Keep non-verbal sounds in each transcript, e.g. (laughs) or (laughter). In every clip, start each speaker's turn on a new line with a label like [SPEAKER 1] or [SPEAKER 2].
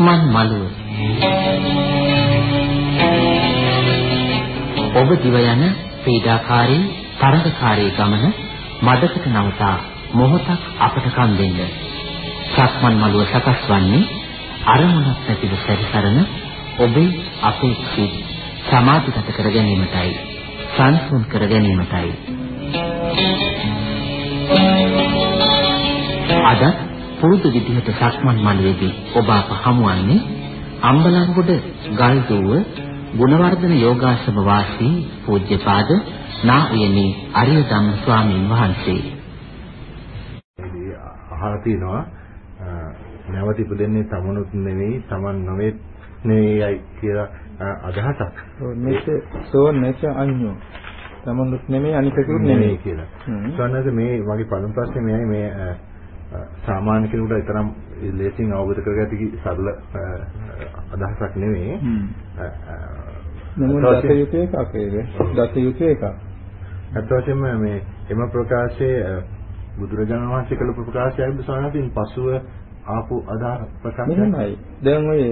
[SPEAKER 1] සක්මන් මළුව ඔබ දිව යන පීඩාකාරී තරඟකාරී ගමන මදකට නවතා මොහොතක් අපට කන් දෙන්න. සක්මන් මළුව සකස් වන්නේ අරමුණක් නැතිව සැරිසරන ඔබේ අපේක්ෂිත සමාධිගත කර ගැනීමටයි සංසුන් කර ගැනීමටයි. අද පුරුදු විදිහට සක්මන් මළුවේදී ඔබ අප හමුවන්නේ අම්බලන්ගොඩ ගල්දුව ගුණවර්ධන යෝගාශ්‍රම වාසී පූජ්‍යපාද නා උයනේ අරිය ධම්ම ස්වාමීන් වහන්සේ.
[SPEAKER 2] අහලා තිනවා නැවත ඉපදෙන්නේ තමනුත් නෙවෙයි තමන් නොවේ නෙවෙයි කියලා අදහසක්.
[SPEAKER 3] මේක සෝ නැච අඤ්ඤෝ තමනුත් නෙමෙයි අනිකකුත් නෙමෙයි කියලා.
[SPEAKER 2] සොන්නද මේ මගේ පළමු ප්‍රශ්නේ මෙයයි මේ සාමාන්‍ය කෙනෙකුට තරම් ලේසියෙන් අවබෝධ කරගන්න සරල අදහසක් නෙවෙයි.
[SPEAKER 3] නමුත් දත යුතු එකක් ඒක. දත යුතු එකක්.
[SPEAKER 2] අත් වශයෙන්ම මේ එම ප්‍රකාශයේ බුදුරජාණන් වහන්සේ කළ ප්‍රකාශයයිද සානතින් පසුව ආපු අදහස් ප්‍රකාශය.
[SPEAKER 3] මෙහෙමයි. දැන් ඔය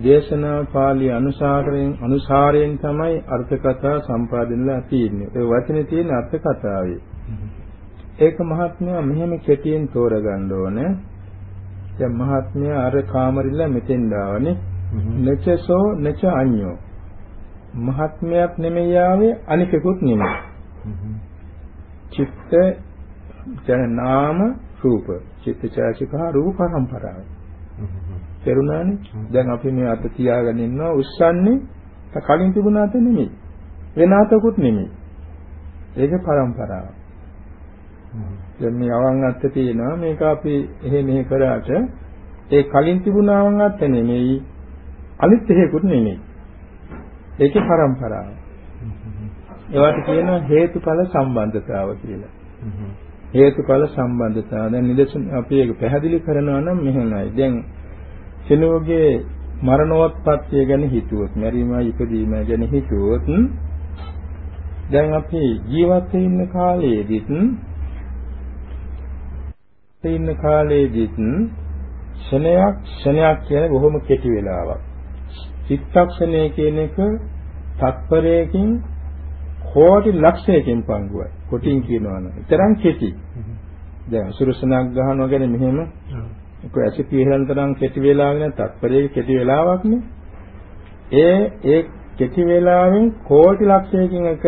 [SPEAKER 3] දේශනා පාළි අනුසාරයෙන් අනුසාරයෙන් තමයි අර්ථ කතා සම්පාදිනලා තියෙන්නේ. ඒ වචනේ තියෙන අර්ථ කතාවේ. ඒක මහත්මයා මෙහෙම කෙටියෙන් තෝරගන්න ඕනේ. දැන් මහත්මයා අර කාමරිල්ල මෙතෙන් දාවනේ. නචසෝ නච අඤ්ඤෝ. මහත්මයක් නෙමෙයි ආවේ අනිකෙකුත් නෙමෙයි. චිත්ත ජන නාම රූප චිත්තචෛසික රූප පරම්පරාව. තේරුණානේ? දැන් අපි මේ අත තියාගෙන ඉන්නවා උස්සන්නේ කලින් තිබුණ අත නෙමෙයි. වෙන අතකුත් නෙමෙයි. ඒක පරම්පරාව. දැන් මේ අවන් අත්ත තියෙනවා මේක අපි එහෙ මෙහෙ කරාට ඒ කලින් තිබුණ අවන් අත්ත නෙමෙයි අනිත් එහෙකුත් නෙමෙයි. ඒකේ පරම්පරාව. ඒවට කියනවා හේතුඵල සම්බන්ධතාව කියලා. හේතුඵල සම්බන්ධතාව. දැන් නිදර්ශන අපි ඒක පැහැදිලි කරනවා නම් මෙහෙමයි. දැන් කෙනෙකුගේ මරණෝත්පත්තිය ගැන හිතුවොත්, මැරීමයි ඉපදීමයි ගැන හිතුවොත් දැන් අපි ජීවත් ඉන්න කාලයේදීත් ඉන්න කාලයේදීත් ක්ෂණයක් ක්ෂණයක් කියන බොහොම කෙටි වෙලාවක්. චිත්තක්ෂණය කියන එක තත්පරයකින් කෝටි ලක්ෂයකින් පංගුවයි. කොටින් කියනවා නම්. ඊතරම් කෙටි. දැන් සුරසනක් ගහනවා ගැන මෙහෙම ඒක ඇසිපි ඉහළන තරම් කෙටි වෙලාවක නේ තත්පරයේ කෙටි වෙලාවක් නේ. ඒ ඒ කෙටි වෙලාවෙන් කෝටි ලක්ෂයකින් එක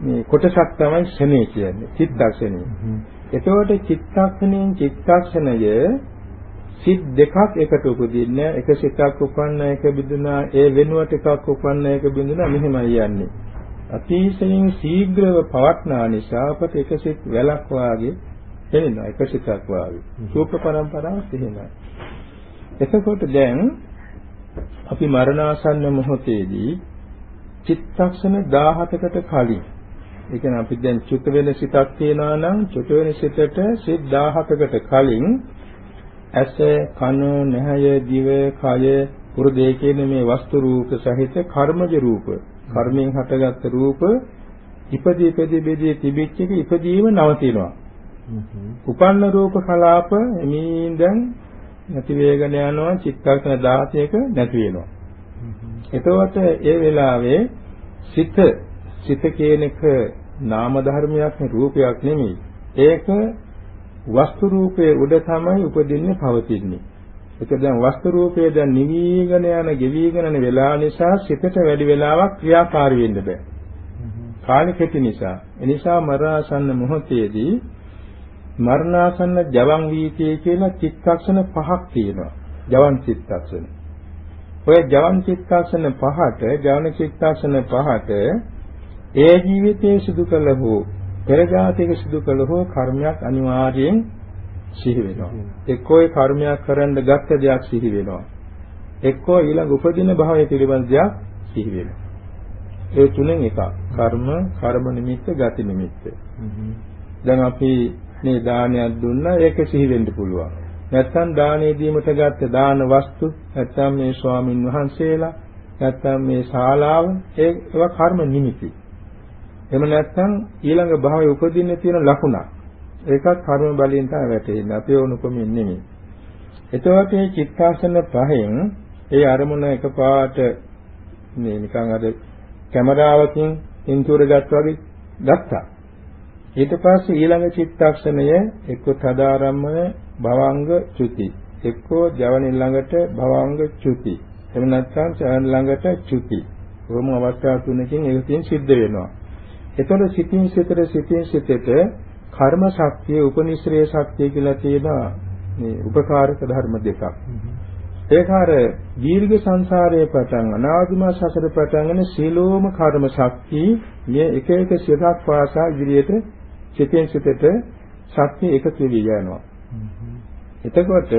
[SPEAKER 3] මේ කොටසක් තමයි ශනේ කියන්නේ. චිත්තක්ෂණය. එතකොට චිත්තක්ෂණයෙන් චිත්තක්ෂණය සිත් දෙකක් එකට උපදින්නේ එක සිතක් උපන්න එක බිඳුනා ඒ වෙනුවට එකක් උපන්න එක බිඳුනා මෙහෙමයි යන්නේ. අතිශයින් ශීඝ්‍රව පවත්නා නිසා අපට එක සිත් වැලක් වාගේ එනවා එක සිතක් වාගේ. සූප පරම්පරාවක් එහෙමයි. එතකොට දැන් අපි මරණාසන්න මොහොතේදී චිත්තක්ෂණ 17කට කලින් ඒ කියන්නේ අපි දැන් චුත වෙන සිතක් තියනවා නම් චුත වෙන සිතට සිත් 17කට කලින් ඇස කන නැහය දිව කය පුරුදේ කියන මේ වස්තු රූප සහිත කර්මජ රූප කර්මයෙන් හටගත් රූප ඉපදී ඉපදී බෙදී තිබිච්ච එක ඉපදීම නවතිනවා. උපන්න රූප කලාප එමින් දැන් නැති වේගන යනවා චිත්තක්ෂණ 16ක නැති වෙනවා. එතකොට ඒ වෙලාවේ සිත සිත කියන එක නාම ධර්මයක් රූපයක් නෙමෙයි. ඒක වස්තු රූපයේ උඩ තමයි උපදින්නේ පවතින්නේ. ඒක දැන් වස්තු රූපයේ දැන් නිවිගෙන යන ගෙවිගෙන යන වෙලාව නිසා සිතට වැඩි වෙලාවක් ක්‍රියාකාරී වෙන්න බෑ. කාලෙ කෙටි නිසා. ඒ නිසා මරණාසන්න මොහොතේදී මරණාසන්න ජවන් වීතිය කියන චිත්තක්ෂණ පහක් තියෙනවා. ජවන් චිත්තක්ෂණ. ඔය ජවන් චිත්තක්ෂණ පහට, ජවන චිත්තක්ෂණ පහට ඒ ජීවිතයේ සිදු කළ හෝ පෙර ජාතික සිදු කළ හෝ කර්මයක් අනිවාර්යෙන් සිහි වෙනවා. එක්කෝ ඒ කර්මයක් කරන්න ගත්ත දෙයක් සිහි වෙනවා. එක්කෝ ඊළඟ උපදින භාවය පිළිබඳ දෙයක් සිහි වෙනවා. ඒ තුනෙන් එකක්. කර්ම, කර්ම නිමිත්ත, ගති නිමිත්ත. දැන් අපි මේ දානයක් දුන්නා ඒක සිහි වෙන්න පුළුවන්. නැත්තම් දානේ දීමට ගත්ත දාන වස්තු, නැත්තම් මේ ස්වාමින් වහන්සේලා, නැත්තම් මේ ශාලාව ඒවා කර්ම නිමිති. එහෙම නැත්නම් ඊළඟ භාවයේ උපදින්න තියෙන ලකුණක්. ඒකත් කර්ම බලයෙන් තමයි වැටෙන්නේ. අපේ ඕනකමින් නෙමෙයි. එතකොට මේ චිත්තාසන පහෙන් ඒ අරමුණ එකපාරට මේ නිකන් අර කැමරාවකින් පින්තූර ගත්තා වගේ ගත්තා. ඊට පස්සේ ඊළඟ චිත්තක්ෂණය එක්ක තදාරම්මන භවංග චුති එක්කෝ ජවන ළඟට භවංග චුති එහෙම නැත්නම් චයන් ළඟට චුති කොහොම අවස්ථා තුනකින් ඒකකින් සිද්ධ වෙනවා එතකොට සිතින් සිතට සිතින් සිතට කර්ම ශක්තිය උපනිශ්‍රේ ශක්තිය කියලා තියෙනවා මේ උපකාරක ධර්ම දෙකක් ඒක අර දීර්ඝ සංසාරයේ පටන් අනාදිම සසර පටන්ගෙන සීලෝම කර්ම ශක්තිය මේ එක එක සිතක් පාසා ඉදිරියට සිතෙන් සිතට ශක්තිය එකතු වී යනවා. එතකොට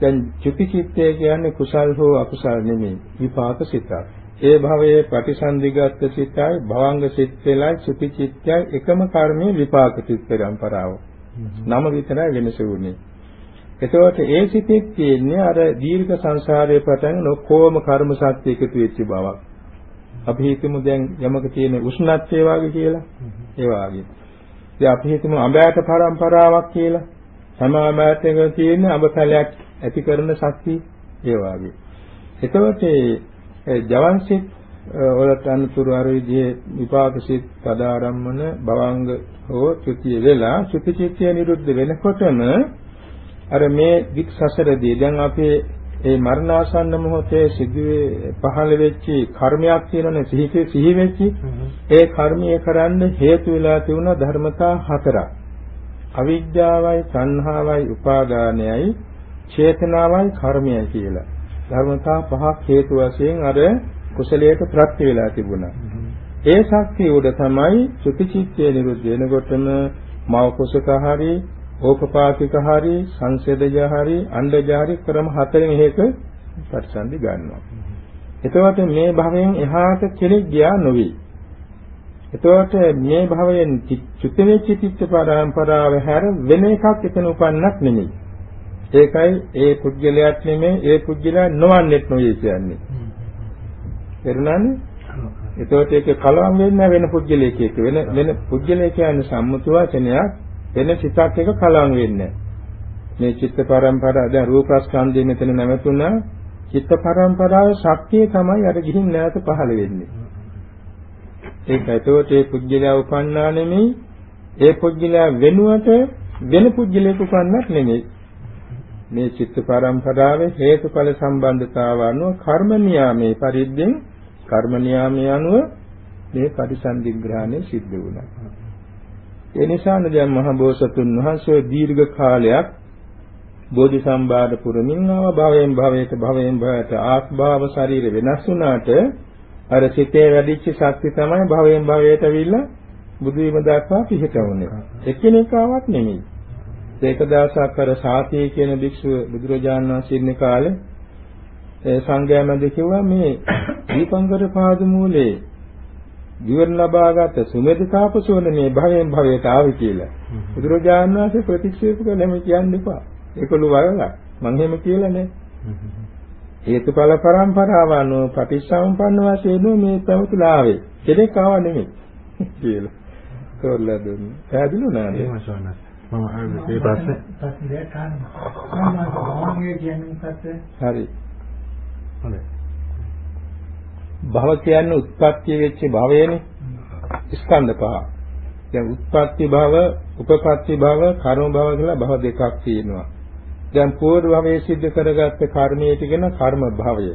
[SPEAKER 3] දැන් චුති චිත්තය කියන්නේ කුසල් හෝ අකුසල් නෙමෙයි විපාක සිතක්. ඒ භවයේ ප්‍රතිසන්දිගත සිතයි භවංග සිත් වෙලයි චුති චිත්තයයි එකම කර්මයේ විපාක සිත් පරම්පරාව. නම විතරයි වෙනස වුනේ. එතකොට ඒ සිතෙත් තියෙන්නේ අර දීර්ඝ සංසාරයේ පටන් ඔක්කොම කර්ම සත්‍ය එකතු වෙච්ච බවක්. අපි හිතමු දැන් යමක තියෙන උෂ්ණත්වය වගේ කියලා. ඒ වගේ. දැන් අපි හිතමු අඹයට පරම්පරාවක් කියලා. අඹයටම තියෙන අඹ පැලයක් ඇති කරන ශක්තිය ඒ වගේ. එතකොට ජවන්සිට වලට අනුතුරු අර විදිහේ විපාක සිත් පදාරම්මන භවංග හෝ චුතිය වෙලා චුති චිත්තය නිරුද්ධ වෙනකොටම අර මේ දික් සසරදී දැන් අපේ ඒ මරණාසන්න මොහොතේ සිදුවේ පහළ වෙච්ච කර්මයක් තියෙනනේ සිහිතේ සිහි වෙච්ච. ඒ කර්මය කරන්න හේතු වෙලා තිබුණ ධර්මතා හතරක්. අවිද්‍යාවයි සංහාවයි උපාදානයයි චේතනාවයි කර්මයයි කියලා ධර්මතා පහක් හේතු වශයෙන් අර කුසලයට ප්‍රත්‍ය වෙලා තිබුණා ඒ ශක්තිය උඩ තමයි සුතිචිත්තය නිරුද්ධ වෙනකොටම මව කුසක හරි ඕපපාතික හරි සංසේදජ හරි අණ්ඩජ හරි ක්‍රම හතරෙන් එහෙක ප්‍රතිසන්දි ගන්නවා. එතකොට මේ භවයෙන් එහාට කෙනෙක් ගියා නොවේ. එතකොට මේ භවයෙන් චුත වෙච්ච චිත්ත පරම්පරාව හැර වෙන එකක් එතන උපන්නක් නෙමෙයි. ඒකයි ඒ පුද්ගලයාත් නෙමෙයි ඒ පුද්ගලයා නොවන්නේත් නොවේ කියන්නේ. එරුණානේ? එතකොට ඒක කලවම් වෙන්නේ වෙන පුද්ගලයෙක් එක්ක. වෙන වෙන පුද්ගලයෙක් කියන්නේ සම්මුති වචනයක් වෙන සිතක් එක කලවම් වෙන්නේ මේ චිත්ත පරම්පරාව දැන් රූපස්කන්ධය මෙතන නැවතුණා. චිත්ත පරම්පරාවේ ශක්තිය තමයි අර ගිහින් නැවත පහළ වෙන්නේ. ඒක එතකොට ඒ පුජ්‍යලයා උපන්නා නෙමෙයි. ඒ පුජ්‍යලයා වෙනුවට වෙන පුජ්‍යලයක උපන්නක් නෙමෙයි. මේ චිත්ත පරම්පරාවේ හේතුඵල සම්බන්ධතාව අනුව කර්ම නියාමයේ පරිද්දෙන් කර්ම නියාමයේ අනුව මේ පරිසන්දිග්‍රහණය සිද්ධ වුණා ඒ නිසානේ දැන් මහ බෝසතුන් වහන්සේ දීර්ඝ කාලයක් බෝධි සම්බාධ පුරමින් ආව භවයෙන් භවයට භවයෙන් භවයට ආස්භාව ශරීර වෙනස් වුණාට අර සිතේ වැඩිච්ච ශක්තිය තමයි භවයෙන් භවයට ඇවිල්ලා බුදු වීම දක්වා පිහිටවන්නේ. එකිනෙකාවක් නෙමෙයි. ඒක දාසක් අර සාතිය කියන භික්ෂුව බුදුරජාණන් වහන්සේ ඉන්න කාලේ සංඝයා මැද කිව්වා මේ දීපංකර පාදමූලේ ජීවන ලබාගත් සුමෙද තාපසෝන මේ භවයෙන් භවයට ආවි කියලා. බුදුරජාණන් වහන්සේ ප්‍රතික්ෂේප කළා මේ කියන්න එපා. ඒකළු වරලා. මං එහෙම කියලා නෑ. හේතුඵල පරම්පරාව අනුව ප්‍රතිසම්පන්න වශයෙන් මේ පැවතුලා ආවේ. කෙනෙක් ආව නෙමෙයි (laughs) කියලා. තෝරලා දුන්නේ. පැහැදිලි නේද?
[SPEAKER 2] එහෙම සවනස්. මම මේ ප්‍රශ්නේ
[SPEAKER 4] ප්‍රශ්නේ කාරණා.
[SPEAKER 3] හරි. හොඳයි. භව කියන්නේ උත්පත්ති වෙච්ච භවයනේ. ස්කන්ධ පහ. දැන් උත්පත්ති භව, උපපත්ති භව, කර්ම භව කියලා භව දෙකක් තියෙනවා. දැන් පූර්ව භවයේ සිද්ධ කරගත්ත කර්මයට කියන කර්ම භවය.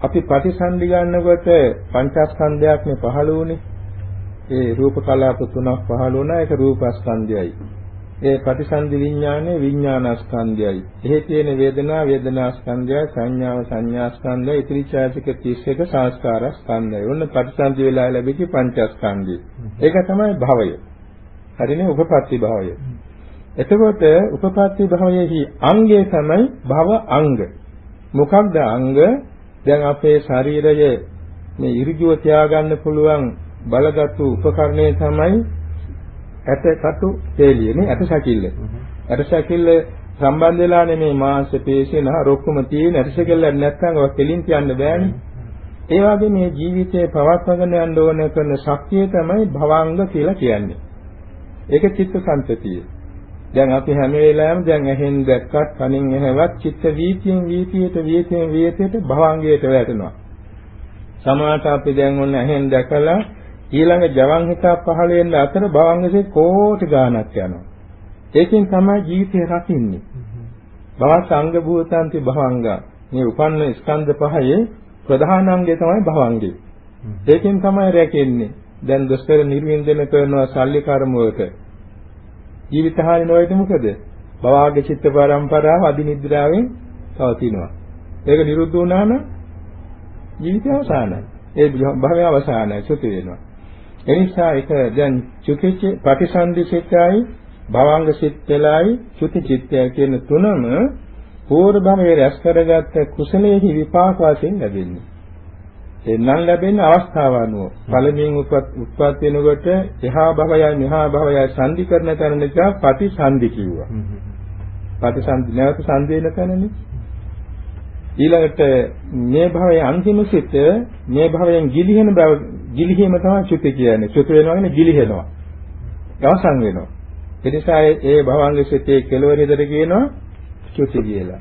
[SPEAKER 3] අපි ප්‍රතිසන්දි ගන්නකොට පංචස්කන්ධයක්නේ පහළ වුනේ. ඒ රූප කලාප තුනක් පහළ වුණා. ඒක රූපස්කන්ධයයි. ඒ ප්‍රතිසන්දි විඥානයේ විඥානස්කන්ධයයි. එහි තියෙන වේදනා වේදනාස්කන්ධය, සංඥාව සංඥාස්කන්ධය, ඉතිරි ඡායසික 31 සංස්කාරස්කන්ධය. ඔන්න ප්‍රතිසන්දි වෙලා ලැබිච්ච පංචස්කන්ධය. ඒක තමයි භවය. හරිනේ උපපත්ති භවය. එතකොට උපපත්ති භවයේහි අංගය තමයි භව අංග. මොකක්ද අංග? දැන් අපේ ශරීරයේ මේ ඉරිජුව තියාගන්න පුළුවන් බලගත්තු උපකරණය තමයි ඇට කටු තේලියනේ ඇට සැකිල්ල. ඇට සැකිල්ල සම්බන්ධ වෙලානේ මේ මාංශ පේශි නහර ඔක්කොම තියෙන ඇට සැකිල්ල නැත්නම් ඔය කෙලින් කියන්න බෑනේ. ඒ වගේ මේ ජීවිතේ පවත්වාගෙන යන්න ඕන කරන ශක්තිය තමයි භවංග කියලා කියන්නේ. ඒක චිත්ත සංතතිය. දැන් අපි හැම වෙලාවෙම දැන් ඇහෙන් දැක්කත් කනින් ඇහෙවත් චිත්ත වීතියෙන් වීතියට වීතියෙන් වීතියට භවංගයට වැටෙනවා. සමාහට අපි දැන් ඔන්න ඇහෙන් දැකලා ඊළඟ ජවන් හිතක් පහළ වෙන අතර භවංගසේ කෝටි ගාණක් යනවා. ඒකෙන් තමයි ජීවිතය රකින්නේ. භව සංග භූතන්ති භවංග. මේ උපන්න ස්කන්ධ පහේ ප්‍රධානාංගය තමයි භවංගය. ඒකෙන් තමයි රැකෙන්නේ. දැන් දොස්තර නිර්වින්දන කරනවා සල්ලි කර්මවලට. ජීවිත හානි නොවේද මොකද? භවආග චිත්ත පරම්පරාව අදිනිද්‍රාවෙන් පවතිනවා. ඒක නිරුද්ධ වුණා නම් ජීවිතය අවසానයි. ඒ භවය අවසానයි සුති වෙනවා. එනිසා ඒක දැන් චුතිච ප්‍රතිසන්දිසිතයි භවංග සිත්යලයි චුති චිත්තය කියන තුනම පූර්ව භවයේ රැස් කරගත්ත කුසලයේ විපාක වශයෙන් ලැබෙන්නේ. එන්නම් ලැබෙන අවස්ථාව අනුව පළමුවෙන් උත්පත් වෙනකොට එහා භවයයි මෙහා භවයයි සංදි කරන තැන නිසා ප්‍රතිසන්දි කිව්වා. ප්‍රතිසන්දි නැවත සංදි වෙන තැනනේ. ඊළඟට මේ භවයේ අන්තිම සිත මේ භවයෙන් ගිලිහෙන බව ගිලිහීම තමයි චුති කියන්නේ. චුත වෙනවා කියන්නේ ගිලිහෙනවා. අවසන් වෙනවා. ඒ නිසා ඒ භවංග සිතේ කෙලවරේදට කියනවා චුති කියලා.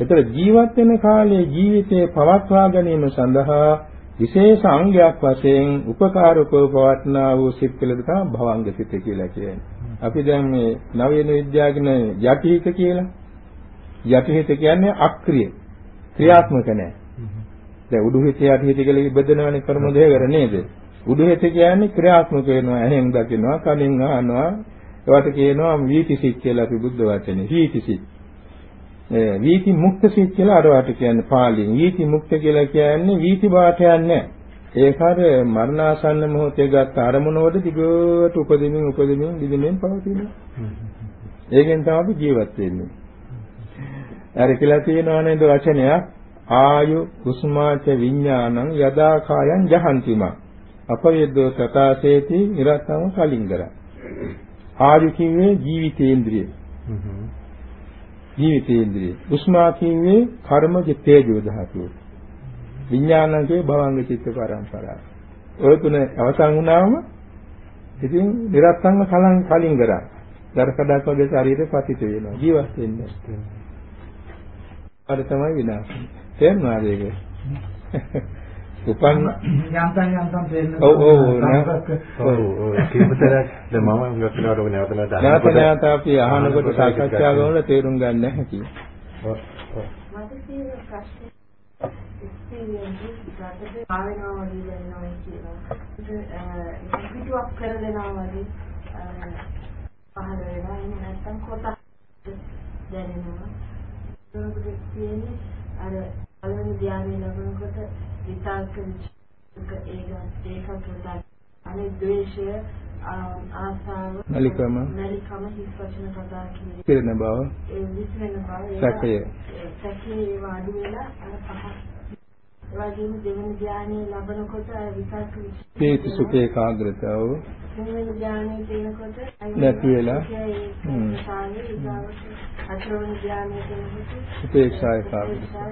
[SPEAKER 3] ඒතර ජීවත් වෙන කාලයේ ජීවිතේ පවත්වා ගැනීම සඳහා විශේෂ අංගයක් වශයෙන් උපකාරකව පවත්නා වූ සිත් පිළිද තමයි භවංග සිත කියලා කියන්නේ. අපි දැන් මේ නවීන විද්‍යාවකින යටිහිත කියලා. යටිහිත කියන්නේ අක්‍රිය. ක්‍රියාත්මක නැහැ. දැන් උඩුහිත යටිහිත කියලා ඉබදනවනේ කර්ම දෙක කර නේද? උඩුහිත කියන්නේ ක්‍රියාත්මක වෙනවා, ඇහෙන් දකිනවා, කනින් අහනවා. ඒවට කියනවා වීතිසිත කියලා අපි බුද්ධ වචනේ. වීතිසිත. වීති මුක්ත සිත් කියලා අරවට කියන්නේ පාලියෙන්. වීති මුක්ත කියලා කියන්නේ වීති බාට යන්නේ ඒක අර මරණාසන්න මොහොතේ ගත්ත අරමුණවල දිගට උපදිමින් උපදිමින් දිදිමින් පවතිනවා. ඒකෙන් තමයි ජීවත් වෙන්නේ. අර කියලා තියෙනවා නේද වචනයක් ආයු කුස්මාච විඥානං යදා කායං ජහන්තිම අපවේදෝ තථාසේති නිරතං කලින්ගර ආයු කිව්වේ ජීවිතේන්ද්‍රිය ජීවිතේන්ද්‍රිය. උස්මා කිව්වේ කර්මජ තේජෝ ධාතුව. විඥානකේ භවංග චිත්ත පරම්පරාව. ඔය තුන අවසන් වුණාම ඉතින් නිරත්තංග කලං කලින් කරා. දරකඩක් වගේ ශරීරේ පතිත වෙනවා. ජීවත් වෙන්නේ. අර තමයි විනාශය. තේරුණාද ඒක? උපන්
[SPEAKER 4] යන්තම් යන්තම් තේරෙන
[SPEAKER 3] ඔව් ඔව්
[SPEAKER 2] ඔව් ඔව් කීපතරක් දැන් මම ගොඩක් ඔබ නැවත නැවත
[SPEAKER 3] නැවත නැවත අපි අහනකොට සාකච්ඡා කරනකොට තේරුම් ගන්න නැහැ කි.
[SPEAKER 2] ඔව් ඔව්
[SPEAKER 5] මට තියෙන ප්‍රශ්නේ එකකට ආවෙනවා වගේ දැනෙනවා කියලා. ඒක පිටුවක් කර දෙනවා වගේ පහළ වෙනවා. එහෙම නැත්නම් කොටස් දැනෙනවා. ඒක කියන්නේ අර පළවෙනි ධ්‍යානෙ ලැබෙනකොට විතර්ක විචක ඒක ඒකකට අනේ ද්වේෂය ආසාව
[SPEAKER 3] නලිකම
[SPEAKER 5] නලිකම හිස් වචන කතා කිරීම
[SPEAKER 3] පිරෙන බව.
[SPEAKER 5] ඒ විශ්වෙන බව.
[SPEAKER 3] සැකය.
[SPEAKER 5] සැකේ ඒවා අඩු වෙලා අර පහ වගේම දෙවෙනි ධානයේ ලබනකොට අර විතර්ක
[SPEAKER 3] පීති සුඛ ඒකාග්‍රතාව
[SPEAKER 5] දෙවෙනි ධානයේ තියෙනකොට
[SPEAKER 3] නැති වෙලා.
[SPEAKER 5] හ්ම්. අතරවෙනි ධානයේ තියෙනකොට
[SPEAKER 3] උපේක්ෂා ඒකාග්‍රතාව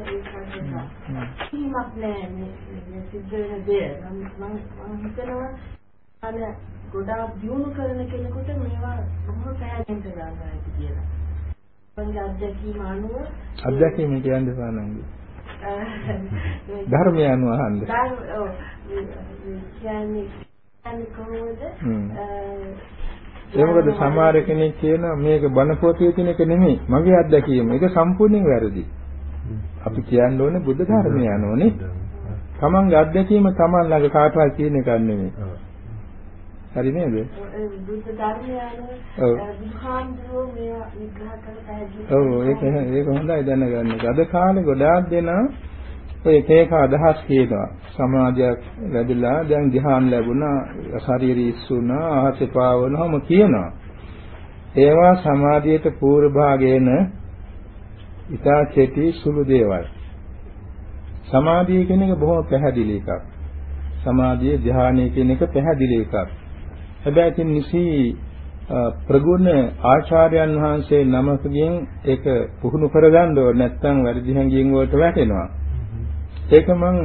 [SPEAKER 5] කීමක් නෑ මේ සිද්ධ වෙන දේ මම මම හිතනවා අර ගොඩාක් දියුණු කරන කෙනෙකුට මේවා බොහොම පැහැදිලිව ගන්නවා කියලා. මගේ අත්දැකීම අනුව
[SPEAKER 3] අත්දැකීම කියන්නේ සානංගි (laughs) ධර්මය අනුව අහන්න.
[SPEAKER 5] කියන්නේ කොහොමද?
[SPEAKER 3] ඒ මොකද සමහර කෙනෙක් කියනවා මේක බණ පොතේ තියෙන එක නෙමෙයි මගේ අත්දැකීම. ඒක සම්පූර්ණයෙන් වැරදි. අපි කියන්න ඕනේ බුද්ධ ධර්මය අනුවනේ. තමන්ගේ අත්දැකීම තමන් ළඟ කාටවත් කියන එකක් නෙමෙයි. හරි නේද?
[SPEAKER 5] බුද්ධ ධර්මය අනුව
[SPEAKER 3] ඔව්.
[SPEAKER 5] බුදුහාමුදුරුවෝ මේවා විග්‍රහ කරලා පැහැදිලි
[SPEAKER 3] ඔව් ඒක ඒක හොඳයි දැනගන්න. අද කාලේ ගොඩාක් දෙනා ඔය එක එක අදහස් කියනවා. සමාධියක් ලැබිලා දැන් ධ්‍යාන ලැබුණා, ශරීරය ඉස්සුණා, ආහසේ පාවනවම කියනවා. ඒවා සමාධියට පූර්ව භාගයේන ඉතා කෙටි සුළු දේවල්. සමාධිය කියන එක බොහොම පැහැදිලි එකක්. සමාධිය ධ්‍යානය කියන එක පැහැදිලි එකක්. හැබැයි ඉතින් නිසි ප්‍රගුණ ආචාර්යයන් වහන්සේ නමකගෙන් ඒක පුහුණු කරගන්න ඕනේ නැත්නම් වැඩි හැංගීම් වලට වැටෙනවා. ඒක මම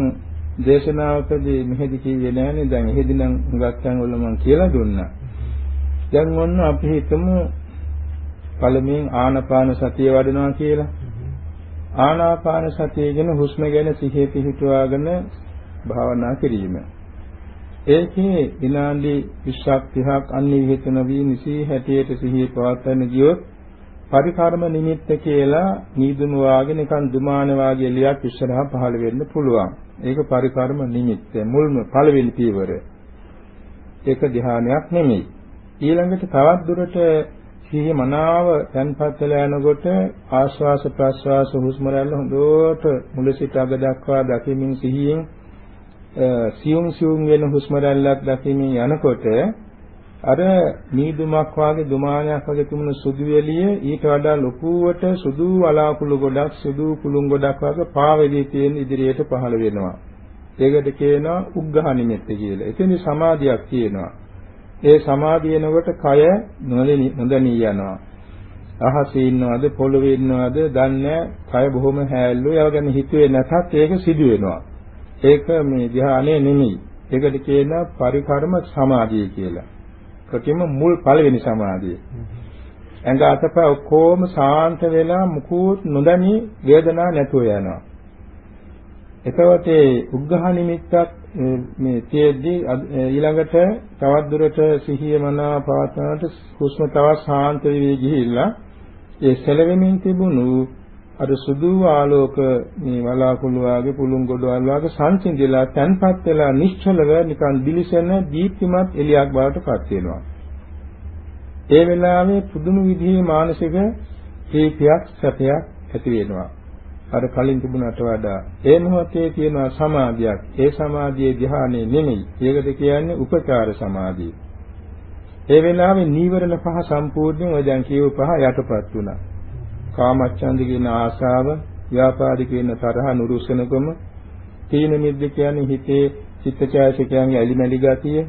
[SPEAKER 3] දේශනාවකදී මෙහෙදි කිව්වේ නෑනේ දැන් එහෙදි නම් හුඟක් තැන් වල මම කියලා දුන්නා. දැන් ඔන්න අපි හිතමු පළමුවෙන් ආනාපාන සතිය වඩනවා කියලා. ආනාපාන සතිය ගැන හුස්ම ගැන සිහිය පිහිටුවාගෙන භාවනා කිරීම. ඒකේ විනාඩි 20ක් 30ක් අනිවිහිත නොවි නිසි හැටියට සිහිය පවත්වන්න ගියොත් පරිකර්ම නිමිත්ත කියලා නීදුම වාගේ නිකන් දුමාන වාගේ එළියක් ඉස්සරහා පහළ වෙන්න පුළුවන්. ඒක පරිකර්ම නිමිත්ත මුල්ම පළවෙනි පියවර. ඒක ධ්‍යානයක් නෙමෙයි. ඊළඟට තවත් දුරට සිහිය මනාව තන්පත් වෙලා යනකොට ආශ්වාස ප්‍රශ්වාස හුස්ම රැල්ල හොඳට මුල සිට අග දක්වා දකිමින් සිහියෙන් සියුම් සියුම් වෙන හුස්ම රැල්ලක් දකිමින් යනකොට අර මීදුමක් වාගේ දුමානයක් වගේ තිබුණු සුදු එළිය ඊට වඩා ලොකුවට සුදු වලාකුළු ගොඩක් සුදු කුළුන් ගොඩක් වගේ පාවෙදී තියෙන ඉදිරියට පහළ වෙනවා. ඒකට කියනවා උග්ඝහ නිමෙත්ත කියලා. එතෙන්දි සමාධියක් තියෙනවා. ඒ සමාධියනකොට කය නොදැනී යනවා. අහසේ ඉන්නවද පොළවේ ඉන්නවද දන්නේ කය බොහොම හැල්ලු ඒව ගැන හිතුවේ නැතත් ඒක සිදු වෙනවා. ඒක මේ ධ්‍යානය නෙමෙයි. ඒකට කියනවා පරිකර්ම සමාධිය කියලා. කොටිම මුල් පළවෙනි සමාධිය. ඇඟ අතපය ඔක්කොම සාන්ත වෙලා මුකුත් නොදැනී වේදනාවක් නැතුව යනවා. එතකොට උග්ඝහ නිමිත්තක් මේ තියෙද්දී ඊළඟට තවත් දුරට සිහිය මනා පවත්වනට හුස්ම තවත් ශාන්ත වෙවි ගිහිල්ලා ඒ සැලවෙමින් තිබුණු අර සුදු ආලෝක මේ වලාකුළු වාගේ පුළුන් ගොඩවල් වාගේ සංසිඳිලා තන්පත් වෙලා නිශ්චලව නිකන් දිලිසෙන දීප්තිමත් එළියක් බවට පත් වෙනවා. ඒ වෙලාවේ පුදුම විදිහේ මානසික ප්‍රීතියක් සැපයක් ඇති වෙනවා. අර කලින් තිබුණට වඩා ඒ මොහොතේ තියෙන සමාධියක් ඒ සමාධියේ ධ්‍යානෙ නෙමෙයි. ඒකට කියන්නේ උපචාර සමාධිය. ඒ වෙලාවේ නීවරණ පහ සම්පූර්ණයෙන් ඔය දැන් කියව පහ යටපත් වුණා. කාමච්ඡන්ද කියන ආශාව, ව්‍යාපාද කියන තරහ නුරුස්සනකම, තීන මිද්ද කියන්නේ හිතේ චිත්තචෛතසිකයන්ගේ ඇලිමැලි ගතිය,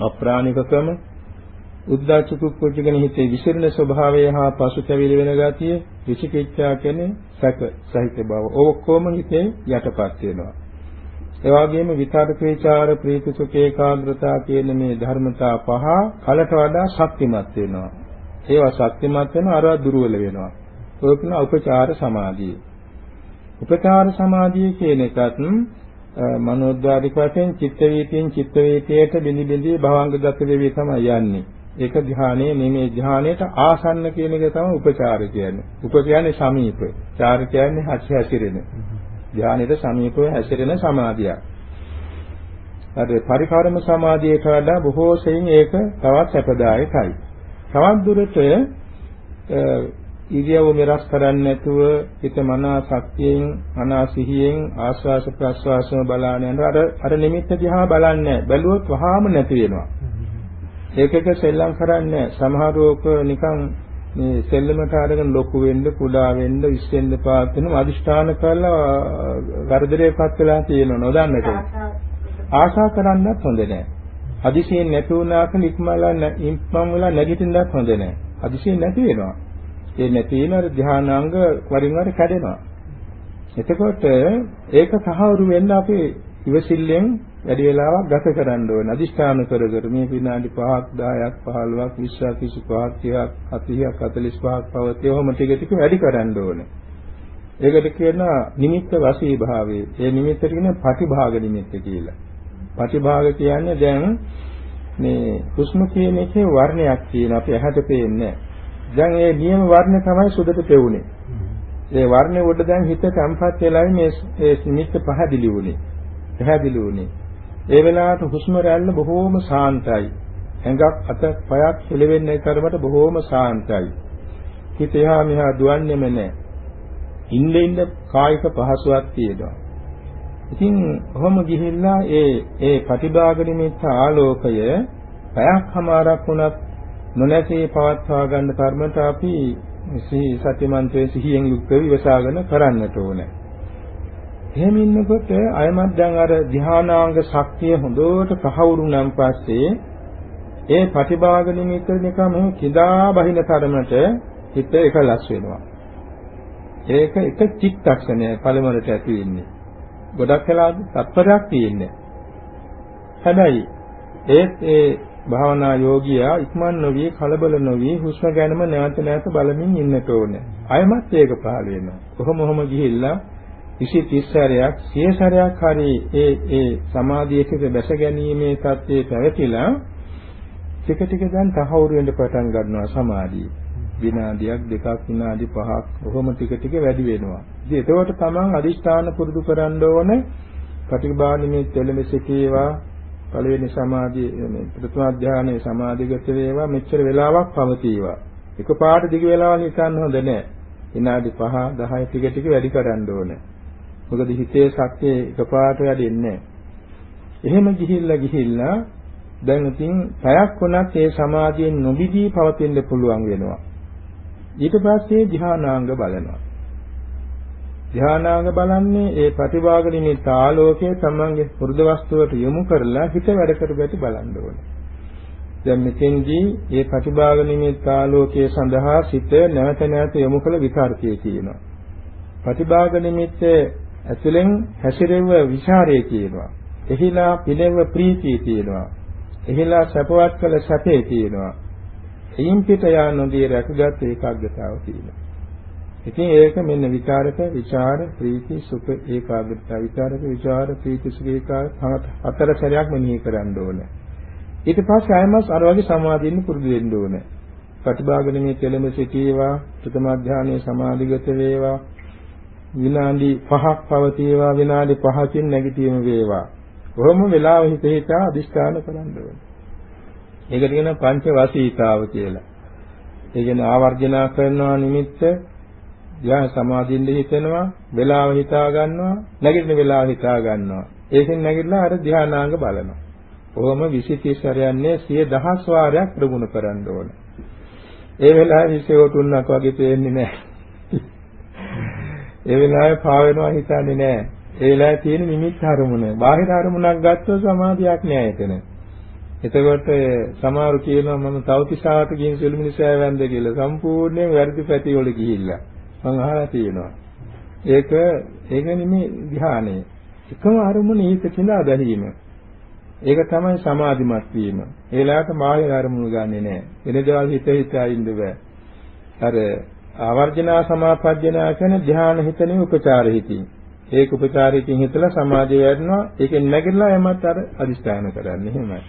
[SPEAKER 3] අප්‍රාණිකකම, උද්දාච්ච කුක්කුච්ච කියන හිතේ විසිරෙන ස්වභාවය හා පසුතැවිලි වෙන ගතිය, විචිකිච්ඡා කියන්නේ සැක සහිත බව. ඔක්කොම හිතේ යටපත් වෙනවා. ඒ වගේම විතර්ක විචාර ප්‍රීති සුඛ ඒකාග්‍රතාව කියන මේ ධර්මතා පහ කලට වඩා ශක්තිමත් වෙනවා. ඒවා ශක්තිමත් වෙනවා අරවා දුර්වල වෙනවා. ඒක න උපචාර සමාධිය. උපචාර සමාධිය කියන එකත් මනෝද්වාරික වශයෙන් චිත්ත වීතියෙන් චිත්ත වීතියට බිඳි බිඳි භවංගගත වෙවි තමයි යන්නේ. ඒක ධ්‍යානයේ නෙමේ ධ්‍යානයට ආසන්න කියන එක තමයි උපචාර කියන්නේ. උප කියන්නේ සමීප. චාර කියන්නේ හසි හැසිරෙන. ධ්‍යානයට සමීපව හැසිරෙන සමාධියක්. අර පරිකාරම සමාධියට වඩා බොහෝ සෙයින් ඒක තවත් සැපදායකයි. තවත් දුරට ඉරියව්ව මෙරස් කරන්නේ නැතුව හිත මනා ශක්තියෙන් මනා සිහියෙන් ආස්වාස ප්‍රස්වාසම බලාන යනවා අර අර නිමිත්ත දිහා බලන්නේ බැලුවොත් වහාම නැති වෙනවා. ඒකක සෙල්ලම් කරන්නේ සමහරවක නිකන් මේ සෙල්ලමට අරගෙන ලොකු වෙන්න කුඩා වෙන්න ඉස්සෙන්න පාත් වෙන අදිෂ්ඨාන කරලා වර්ධනයපත් වෙලා තියෙනව. නොදන්නට. ආශා කරන්නත් හොඳ නැහැ. හදිසියෙන් නැති වුණාක ඉක්මලා ඉක්මන් වෙලා නැගිටින්නත් හොඳ නැහැ. හදිසියෙන් නැති වෙනවා. ඒ නැති වෙන අර ධානාංග වරින් වර කැඩෙනවා. එතකොට ඒක සහවුරු වෙන්න අපි ඉවසිල්ලෙන් වැඩි වෙලාවක් ගත කරන්න ඕන. අදිෂ්ඨාන කර කර මේ විනාඩි 5ක් 10ක් 15ක් 20ක් 25ක් 30ක් 40ක් 45ක් පවතින ඔහොම ටික ටික වැඩි කරන්න ඕන. ඒකට කියනවා නිමිත්ත වශී භාවයේ. ඒ නිමිත්තට කියන ප්‍රතිභාග නිමිත්ත කියලා. ප්‍රතිභාග කියන්නේ දැන් මේ හුස්ම කියන එකේ වර්ණයක් තියෙනවා අපි ඇහැට පේන්නේ දැන් ඒ නියම වර්ණ තමයි සුදට පෙවුනේ ඒ වර්ණේ උඩ දැන් හිත තම්පත් වෙලා මේ ඒ නිමිත්ත පහදිලි වුනේ. පැහැදිලි වුනේ. ඒ වෙලාවට හුස්ම රැල්ල බොහෝම සාන්තයි. ඇඟක් අත පයක් හෙලවෙන්නේ තරමට බොහෝම සාන්තයි. හිත එහා මෙහා දුවන්නේම නැහැ. ඉන්න ඉන්න කායික පහසුවක් තියෙනවා. ඉතින් ඔහොම ගිහිල්ලා ඒ ඒ ප්‍රතිභාග නිමිත්ත ආලෝකය පැයක් හමාරක් වුණත් නොනැසී පවත්වා ගන්න කර්මත අපි සිහි සත්‍යමන්තයේ සිහියෙන් යුක්තව ඉවසාගෙන කරන්නට ඕනේ. එහෙම ඉන්නකොට අයමත් දැන් අර ධානාංග ශක්තිය හොඳට තහවුරු නම් පස්සේ ඒ ප්‍රතිභාග නිමිත්ත නිකම් කිදා බහින තරමට හිත එකලස් වෙනවා. ඒක එක චිත්තක්ෂණය පළමුවට ඇති වෙන්නේ. ගොඩක් වෙලාද තත්පරයක් තියෙන්නේ. හැබැයි ඒත් ඒ භාවනා යෝගියා ඉක්මන් නොවි කලබල නොවි හුස්ම ගැනීම නැවත නැවත බලමින් ඉන්නට ඕනේ. අයමත් ඒක පහළ වෙනවා. කොහොම හොම ගිහිල්ලා 20 30 සැරයක් 100 සැරයක් හරි ඒ ඒ සමාධියකට දැස ගැනීමේ தත්ත්වයේ පැවතිලා ටික ටික දැන් තහවුරු වෙන්න පටන් ගන්නවා සමාධිය. විනාඩියක් දෙකක් විනාඩි පහක් කොහොම ටික ටික වැඩි වෙනවා. ඉතින් එතකොට තමන් අදිෂ්ඨාන පුරුදු කරන්න ඕනේ පටිඝානිමේ තෙලෙම සිටේවා පළවෙනි සමාධිය මේ ප්‍රථම ධානයේ සමාධිගත වේවා මෙච්චර වෙලාවක් පවතිවා. එකපාරට දිග වෙලාවක් හිතන්න හොඳ නෑ. විනාඩි 5 10 ටික ටික වැඩි කරන්න ඕනේ. මොකද හිතේ ශක්තිය එකපාරට වැඩින්නේ එහෙම ගිහිල්ලා ගිහිල්ලා දැන් ඉතින් පැයක් වුණත් ඒ සමාධියෙන් නොබිදී පවතින්න පුළුවන් වෙනවා. ඊට පස්සේ ධානාංග බලනවා. ධානාංග බලන්නේ ඒ ප්‍රතිභාග නිමිත්ත ආලෝකයේ තමන්ගේ හෘද වස්තුවට යොමු කරලා හිත වැඩ කරගැටි බලන්න ඕනේ. දැන් මෙතෙන්දී මේ ප්‍රතිභාග නිමිත්ත ආලෝකයේ සඳහා සිත නැවත නැවත යොමු කළ විකාරකයේ තියෙනවා. ප්‍රතිභාග නිමිත්ත ඇතුලෙන් හැසිරෙව විචාරයේ තියෙනවා. එහිලා පිළෙව ප්‍රීතිය තියෙනවා. එහිලා සැපවත් කළ සැපේ තියෙනවා. එයින් පිට යා නොදී රැකගත් ඒකාග්‍රතාව තියෙනවා. ඉතින් ඒක මෙන්න විචාරක, විචාර, ප්‍රීති, සුඛ, ඒකාග්‍රතාව. විචාරක, විචාර, ප්‍රීති, සුඛ, ඒකාග්‍රතාව හතර සැරයක් මෙනෙහි කරන්න ඕනේ. ඊට පස්සේ ආයමස් අර වගේ සමාධියෙන් පුරුදු වෙන්න ඕනේ. ප්‍රතිභාග නිමේ කෙලෙම සිටීවා, ප්‍රථම ධානයේ සමාධිගත වේවා, විනාඩි 5ක් පවතිවා, විනාඩි 5කින් නැගිටීම වේවා. කොහොම වෙලාව හිත හිතා අදිස්ථාන කරන්න ඕනේ. ඒකට කියන පංච වසීතාව කියලා. ඒ කියන්නේ ආවර්ජනා කරනවා නිමිත්ත ධ්‍යාන සමාධියෙන් හිතෙනවා වෙලාව හිතා ගන්නවා නැගිටින වෙලාව හිතා ගන්නවා. ඒකෙන් නැගිටලා අර ධ්‍යානාංග බලනවා. කොහොම 20 30 සැරයන්නේ 10000 වාරයක් ප්‍රගුණ කරන්න ඕන. ඒ වෙලාවේ හිතේ තුන්නක් වගේ පේන්නේ නැහැ. ඒ වෙලාවේ පාවෙනවා හිතන්නේ නැහැ. ඒ වෙලාවේ තියෙන නිමිත් අරමුණ. බාහිර අරමුණක් ගත්තොත් සමාධියක් නෑ එතන. එතකොට සමහරු කියනවා මම තවතිසාවට ගිහින් සෙළු මිනිසයා වැන්ද කියලා. සම්පූර්ණයෙන් වැරදි පැති වල ගිහිල්ලා. මම අහලා තියෙනවා. ඒක ඒක නෙමෙයි ධ්‍යානය. එකම අරමුණ ඊට කිඳා බැලීම. ඒක තමයි සමාධිමත් වීම. ඒ වෙලාවට මාගේ අරමුණු ගන්නෙ නෑ. වෙන දේවල් හිත හිතා ඉන්න බෑ. අර ආවර්ජනා සමාපජ්ජනා කියන ධ්‍යාන හිතනේ උපචාර හිතින්. ඒක උපචාර හිතින් හිතලා සමාධිය වැඩනවා. ඒකෙන් නැගිටලා එමත් අර අදිස්ථාන කරන්නේ. එහෙමයි.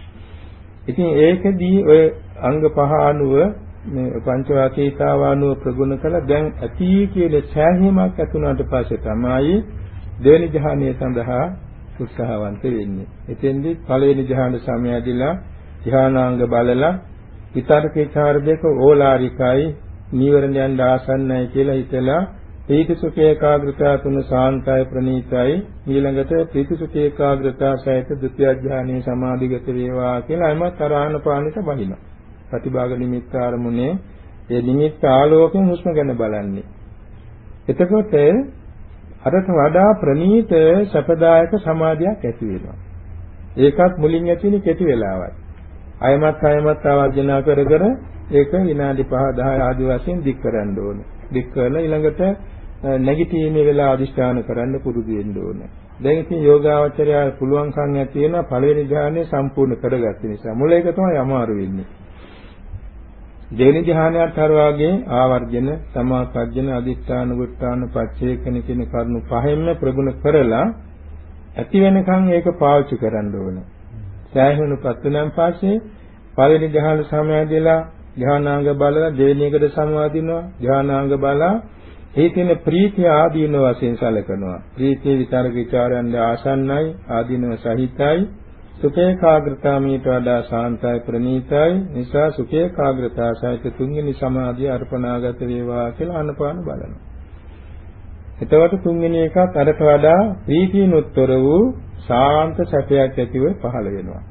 [SPEAKER 3] ඉතින් ඒකදී ඔය අංග පහ අනුව මේ පංචවාචීතාවානුව ප්‍රගුණ කළ දැන් ඇති කියන සෑහීමක් ඇතුණාට පස්සේ තමයි දෙවෙනි ධ්‍යානය සඳහා උත්සාහවන්ත වෙන්නේ. එතෙන්දී පළවෙනි ධ්‍යාන සමයදීලා ධ්‍යානාංග බලලා විතර්ක විචාර දෙක ඕලාරිකයි නීවරණයන් දාසන්නයි කියලා හිතලා ප්‍රීතිසුඛ ඒකාග්‍රතාව තුන සාන්තය ප්‍රණීතයි ඊළඟට ප්‍රීතිසුඛ ඒකාග්‍රතාව සහිත ဒုတိ ය ධ්‍යානයේ සමාධිගත වේවා කියලා එමත් අරහන පාණිට බහිනවා. ප්‍රතිභාග නිමිත්ත ආරමුණේ ඒ නිමිත්ත ආලෝකයෙන් හුස්ම ගැන බලන්නේ. එතකොට අරට වඩා ප්‍රනීත සපදායක සමාධියක් ඇති වෙනවා. ඒකත් මුලින් ඇතිනේ කෙටි වෙලාවක්. අයමත් අයමත් ආවර්ජනා කර කර ඒක විනාඩි 5 10 ආදී වශයෙන් දික් කරන්න ඕනේ. දික් කරලා ඊළඟට නැගිටීමේ වෙලාව අදිස්ථාන කරන්න පුරුදු වෙන්න ඕනේ. දැන් ඉතින් යෝගාවචරය පුළුවන්කම් ඇති වෙන පළවෙනි ධ්‍යානය සම්පූර්ණ කරගත්ත නිසා මුල එක තමයි අමාරු වෙන්නේ. දෙවෙනි ධ්‍යානයත් අර වාගේ ආවර්ජන, සමාපජ්ජන, අදිස්ථාන, වුත්තාන, පච්චේකන කියන කරුණු පහෙන්ම ප්‍රගුණ කරලා ඇති වෙනකන් ඒක පාවිච්චි කරන්න ඕන. සෑහෙනු පත්තුනම් පස්සේ පළවෙනි ධ්‍යාන සමයදීලා ධ්‍යානාංග බලලා දෙවෙනි එකට සමවදිනවා. ධ්‍යානාංග බලලා ඒ තියෙන ප්‍රීතිය ආදීන වශයෙන් සැලකනවා. ප්‍රීතිය විතර ਵਿਚාරයන් ආසන්නයි, ආදීනව සහිතයි. සුඛේකාග්‍රතාවීට වඩා සාන්තයි ප්‍රණීතයි නිසා සුඛේකාග්‍රතාව සහිත තුන්වෙනි සමාධිය අර්පණාගත වේවා කියලා අනපාන බලනවා. එතකොට තුන්වෙනි එකත් අරට වඩා ප්‍රීතියනොත්තර වූ සාන්ත සැපයක් ඇතිව පහළ වෙනවා.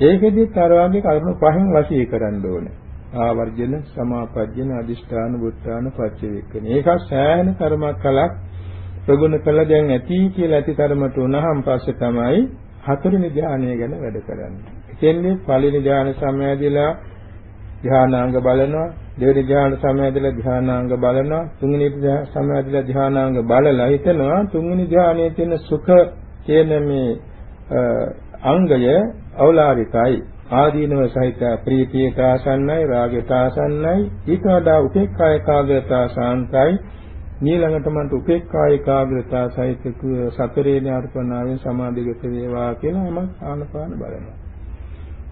[SPEAKER 3] ඒකෙදිත් අර වගේ කරුණු පහෙන් වශී කරන්න ඕනේ. ආවර්ජන, සමාපජ්ජන, අදිෂ්ඨාන, බුද්ධාන, පච්චවේක්කන. ඒක සෑහෙන කර්මයක් කලක් ප්‍රගුණ කළ දැන් ඇති කියලා ඇති තරමට උනහම් පස්සේ තමයි හතරවෙනි ධානය ගැන වැඩ කරන්නේ. එතෙන්නේ පළවෙනි ධාන සමයදීලා ධානාංග බලනවා, දෙවෙනි ධාන සමයදීලා ධානාංග බලනවා, තුන්වෙනි සමයදීලා ධානාංග බලලා හිතනවා තුන්වෙනි ධානයේ තියෙන සුඛ කියන මේ අංගය අවලාරිකයි. ආදීනව සහිත ප්‍රීතියට ආසන්නයි රාගයට ආසන්නයි ඊට වඩා උපේක්ඛා ඒකාග්‍රතාව සාන්තයි ඊළඟට මන්ට උපේක්ඛා ඒකාග්‍රතාව සහිත සතරේන අර්පණාවෙන් සමාධිගත වේවා කියලා මම ආනපාන බලනවා.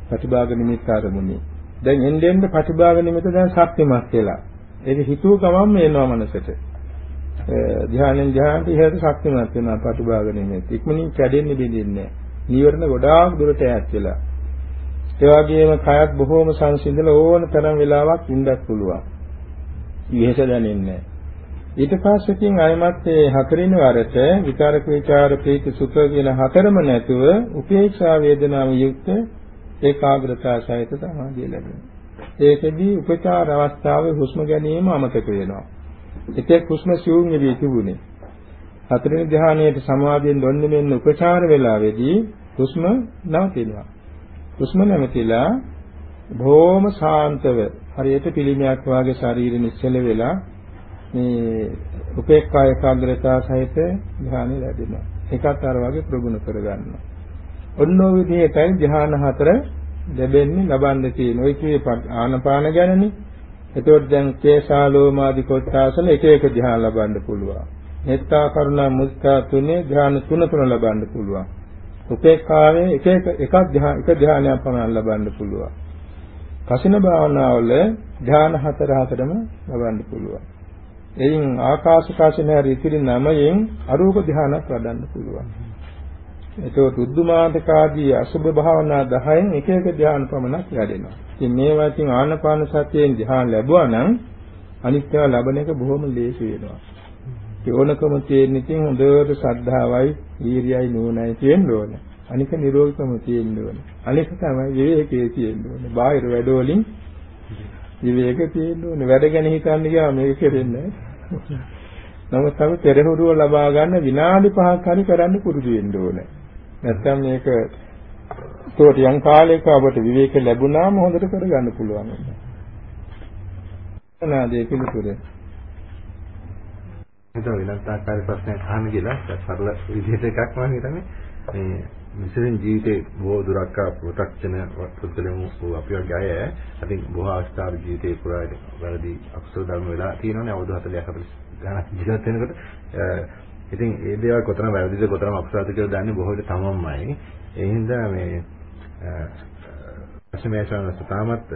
[SPEAKER 3] ප්‍රතිභාග නිමිත්ත ආරමුණේ. දැන් එන්නෙන් ප්‍රතිභාග නිමිත්ත දැන් ශක්තිමත් වෙලා. ඒක හිතුව ගමන් එනවා මනසට. ධ්‍යානෙන් ධ්‍යානට ඉහළට ශක්තිමත් වෙනවා ප්‍රතිභාග නිමිත්ත. ඉක්මනින් කැඩෙන්නේ බින්දින්නේ නැහැ. නීවරණ ගොඩාක් දුරට ඈත් වෙලා. ඒ වගේම කයත් බොහෝම සංසිඳලා ඕන තරම් වෙලාවක් ඉඳක් පුළුවන්. විහෙස දැනෙන්නේ ඊට පස්සේ තින් අයමත් මේ හතරින් වරට විකාරක විචාර ප්‍රීති සුඛ කියන හතරම නැතුව උපේක්ෂා වේදනාව යුක්ත ඒකාග්‍රතාව සහිත සමාධිය ලැබෙනවා. ඒකෙදී උපචාර අවස්ථාවේ හුස්ම ගැනීම අමතක වෙනවා. ඒකේ හුස්ම සිවුම් වෙවි තිබුණේ. හතරෙනි ධ්‍යානයේ සමාධියෙන් දොන්නේ මෙන්න උපචාර වේලාවේදී හුස්ම නවතිනවා. හුස්ම නැවතිලා බොහොම ශාන්තව හරියට පිළිමයක් වාගේ ශරීරෙ නිශ්චල වෙලා මේ උපේක්ඛා ඒකාග්‍රතාව සහිත ධ්‍යානෙ ලැබෙනවා. ඒකත් අර වගේ ප්‍රගුණ කරගන්නවා. ඔන්න ඔය විදිහටයි ධ්‍යාන හතර ලැබෙන්නේ ලබන්න තියෙන. ඔය කියේ ආනපාන ගැනනේ. එතකොට දැන් කේශාලෝමාදි කොටසල එක එක ධ්‍යාන ලබන්න පුළුවන්. මෙත්තා කරුණා මුදිතා තුනේ ධ්‍යාන තුන තුන ලබන්න පුළුවන්. උපේක්ඛාවේ එක එක එකක් ධ්‍යාන එක ධ්‍යානයක් පමණ ලබන්න පුළුවන්. කසින භාවනාවල ධ්‍යාන හතර හතරම ලබන්න පුළුවන්. එයින් ආකාශ කසින රිතිරි නමයෙන් අරූප ධ්‍යානක් වඩන්න පුළුවන්. එතකොට උද්දුමාතකාදී අසුභ භාවනා 10න් එක එක ධ්‍යාන පමණක් වැඩෙනවා. ඉතින් මේවා ඉතින් ආනපාන සතියෙන් ධ්‍යාන ලැබුවා නම් අනිත්‍යව ලබන එක බොහොම ලේසි වෙනවා. යෝනකම තියෙන ඉතින් හොඳට ශ්‍රද්ධාවයි, වීරියයි නුවණයි තියෙන්න ඕන. අනික නිරෝගීකම තියෙන්න ඕන. අනික තමයි විවේකයේ තියෙන්න ඕන. බාහිර වැඩවලින් විවේක තියෙන්න ඕන. වැඩ ගැන හිතන්න ගියාම මේක කෙරෙන්නේ නමුත් අපි පෙරහුරුව ලබා ගන්න විනාඩි 5ක් හරි කරන්න පුරුදු වෙන්න ඕන. නැත්නම් මේක ඒකට යම් කාලයක අපට විවේක ලැබුණාම හොඳට කරගන්න පුළුවන්. නාදේ පිළිතුරේ
[SPEAKER 2] හිතන වෙනත් ආකාරයේ ප්‍රශ්නයක් අහන්න කියලා සරල විදිහට එකක් මම හිතන්නේ මේ විශේෂයෙන් ජීවිතේ බොහෝ දුරක් ප්‍රොටක්ෂන පුද්ගලයන් වූ අපි වගේ අය අතින් බොහෝ අවස්ථාවල ජීවිතේ පුරා වැරදි අකුසල ධර්ම වෙලා තියෙනවානේ අවුරුදු 40ක් 40 ගණන් ජීවත් වෙනකොට. ඉතින් ඒ දේවල් කොතරම් වැරදිද කොතරම් අකුසලද කියලා දන්නේ බොහෝ විට තමන්මයි. ඒ හින්දා මේ ප්‍රශ්නයසන තාමත්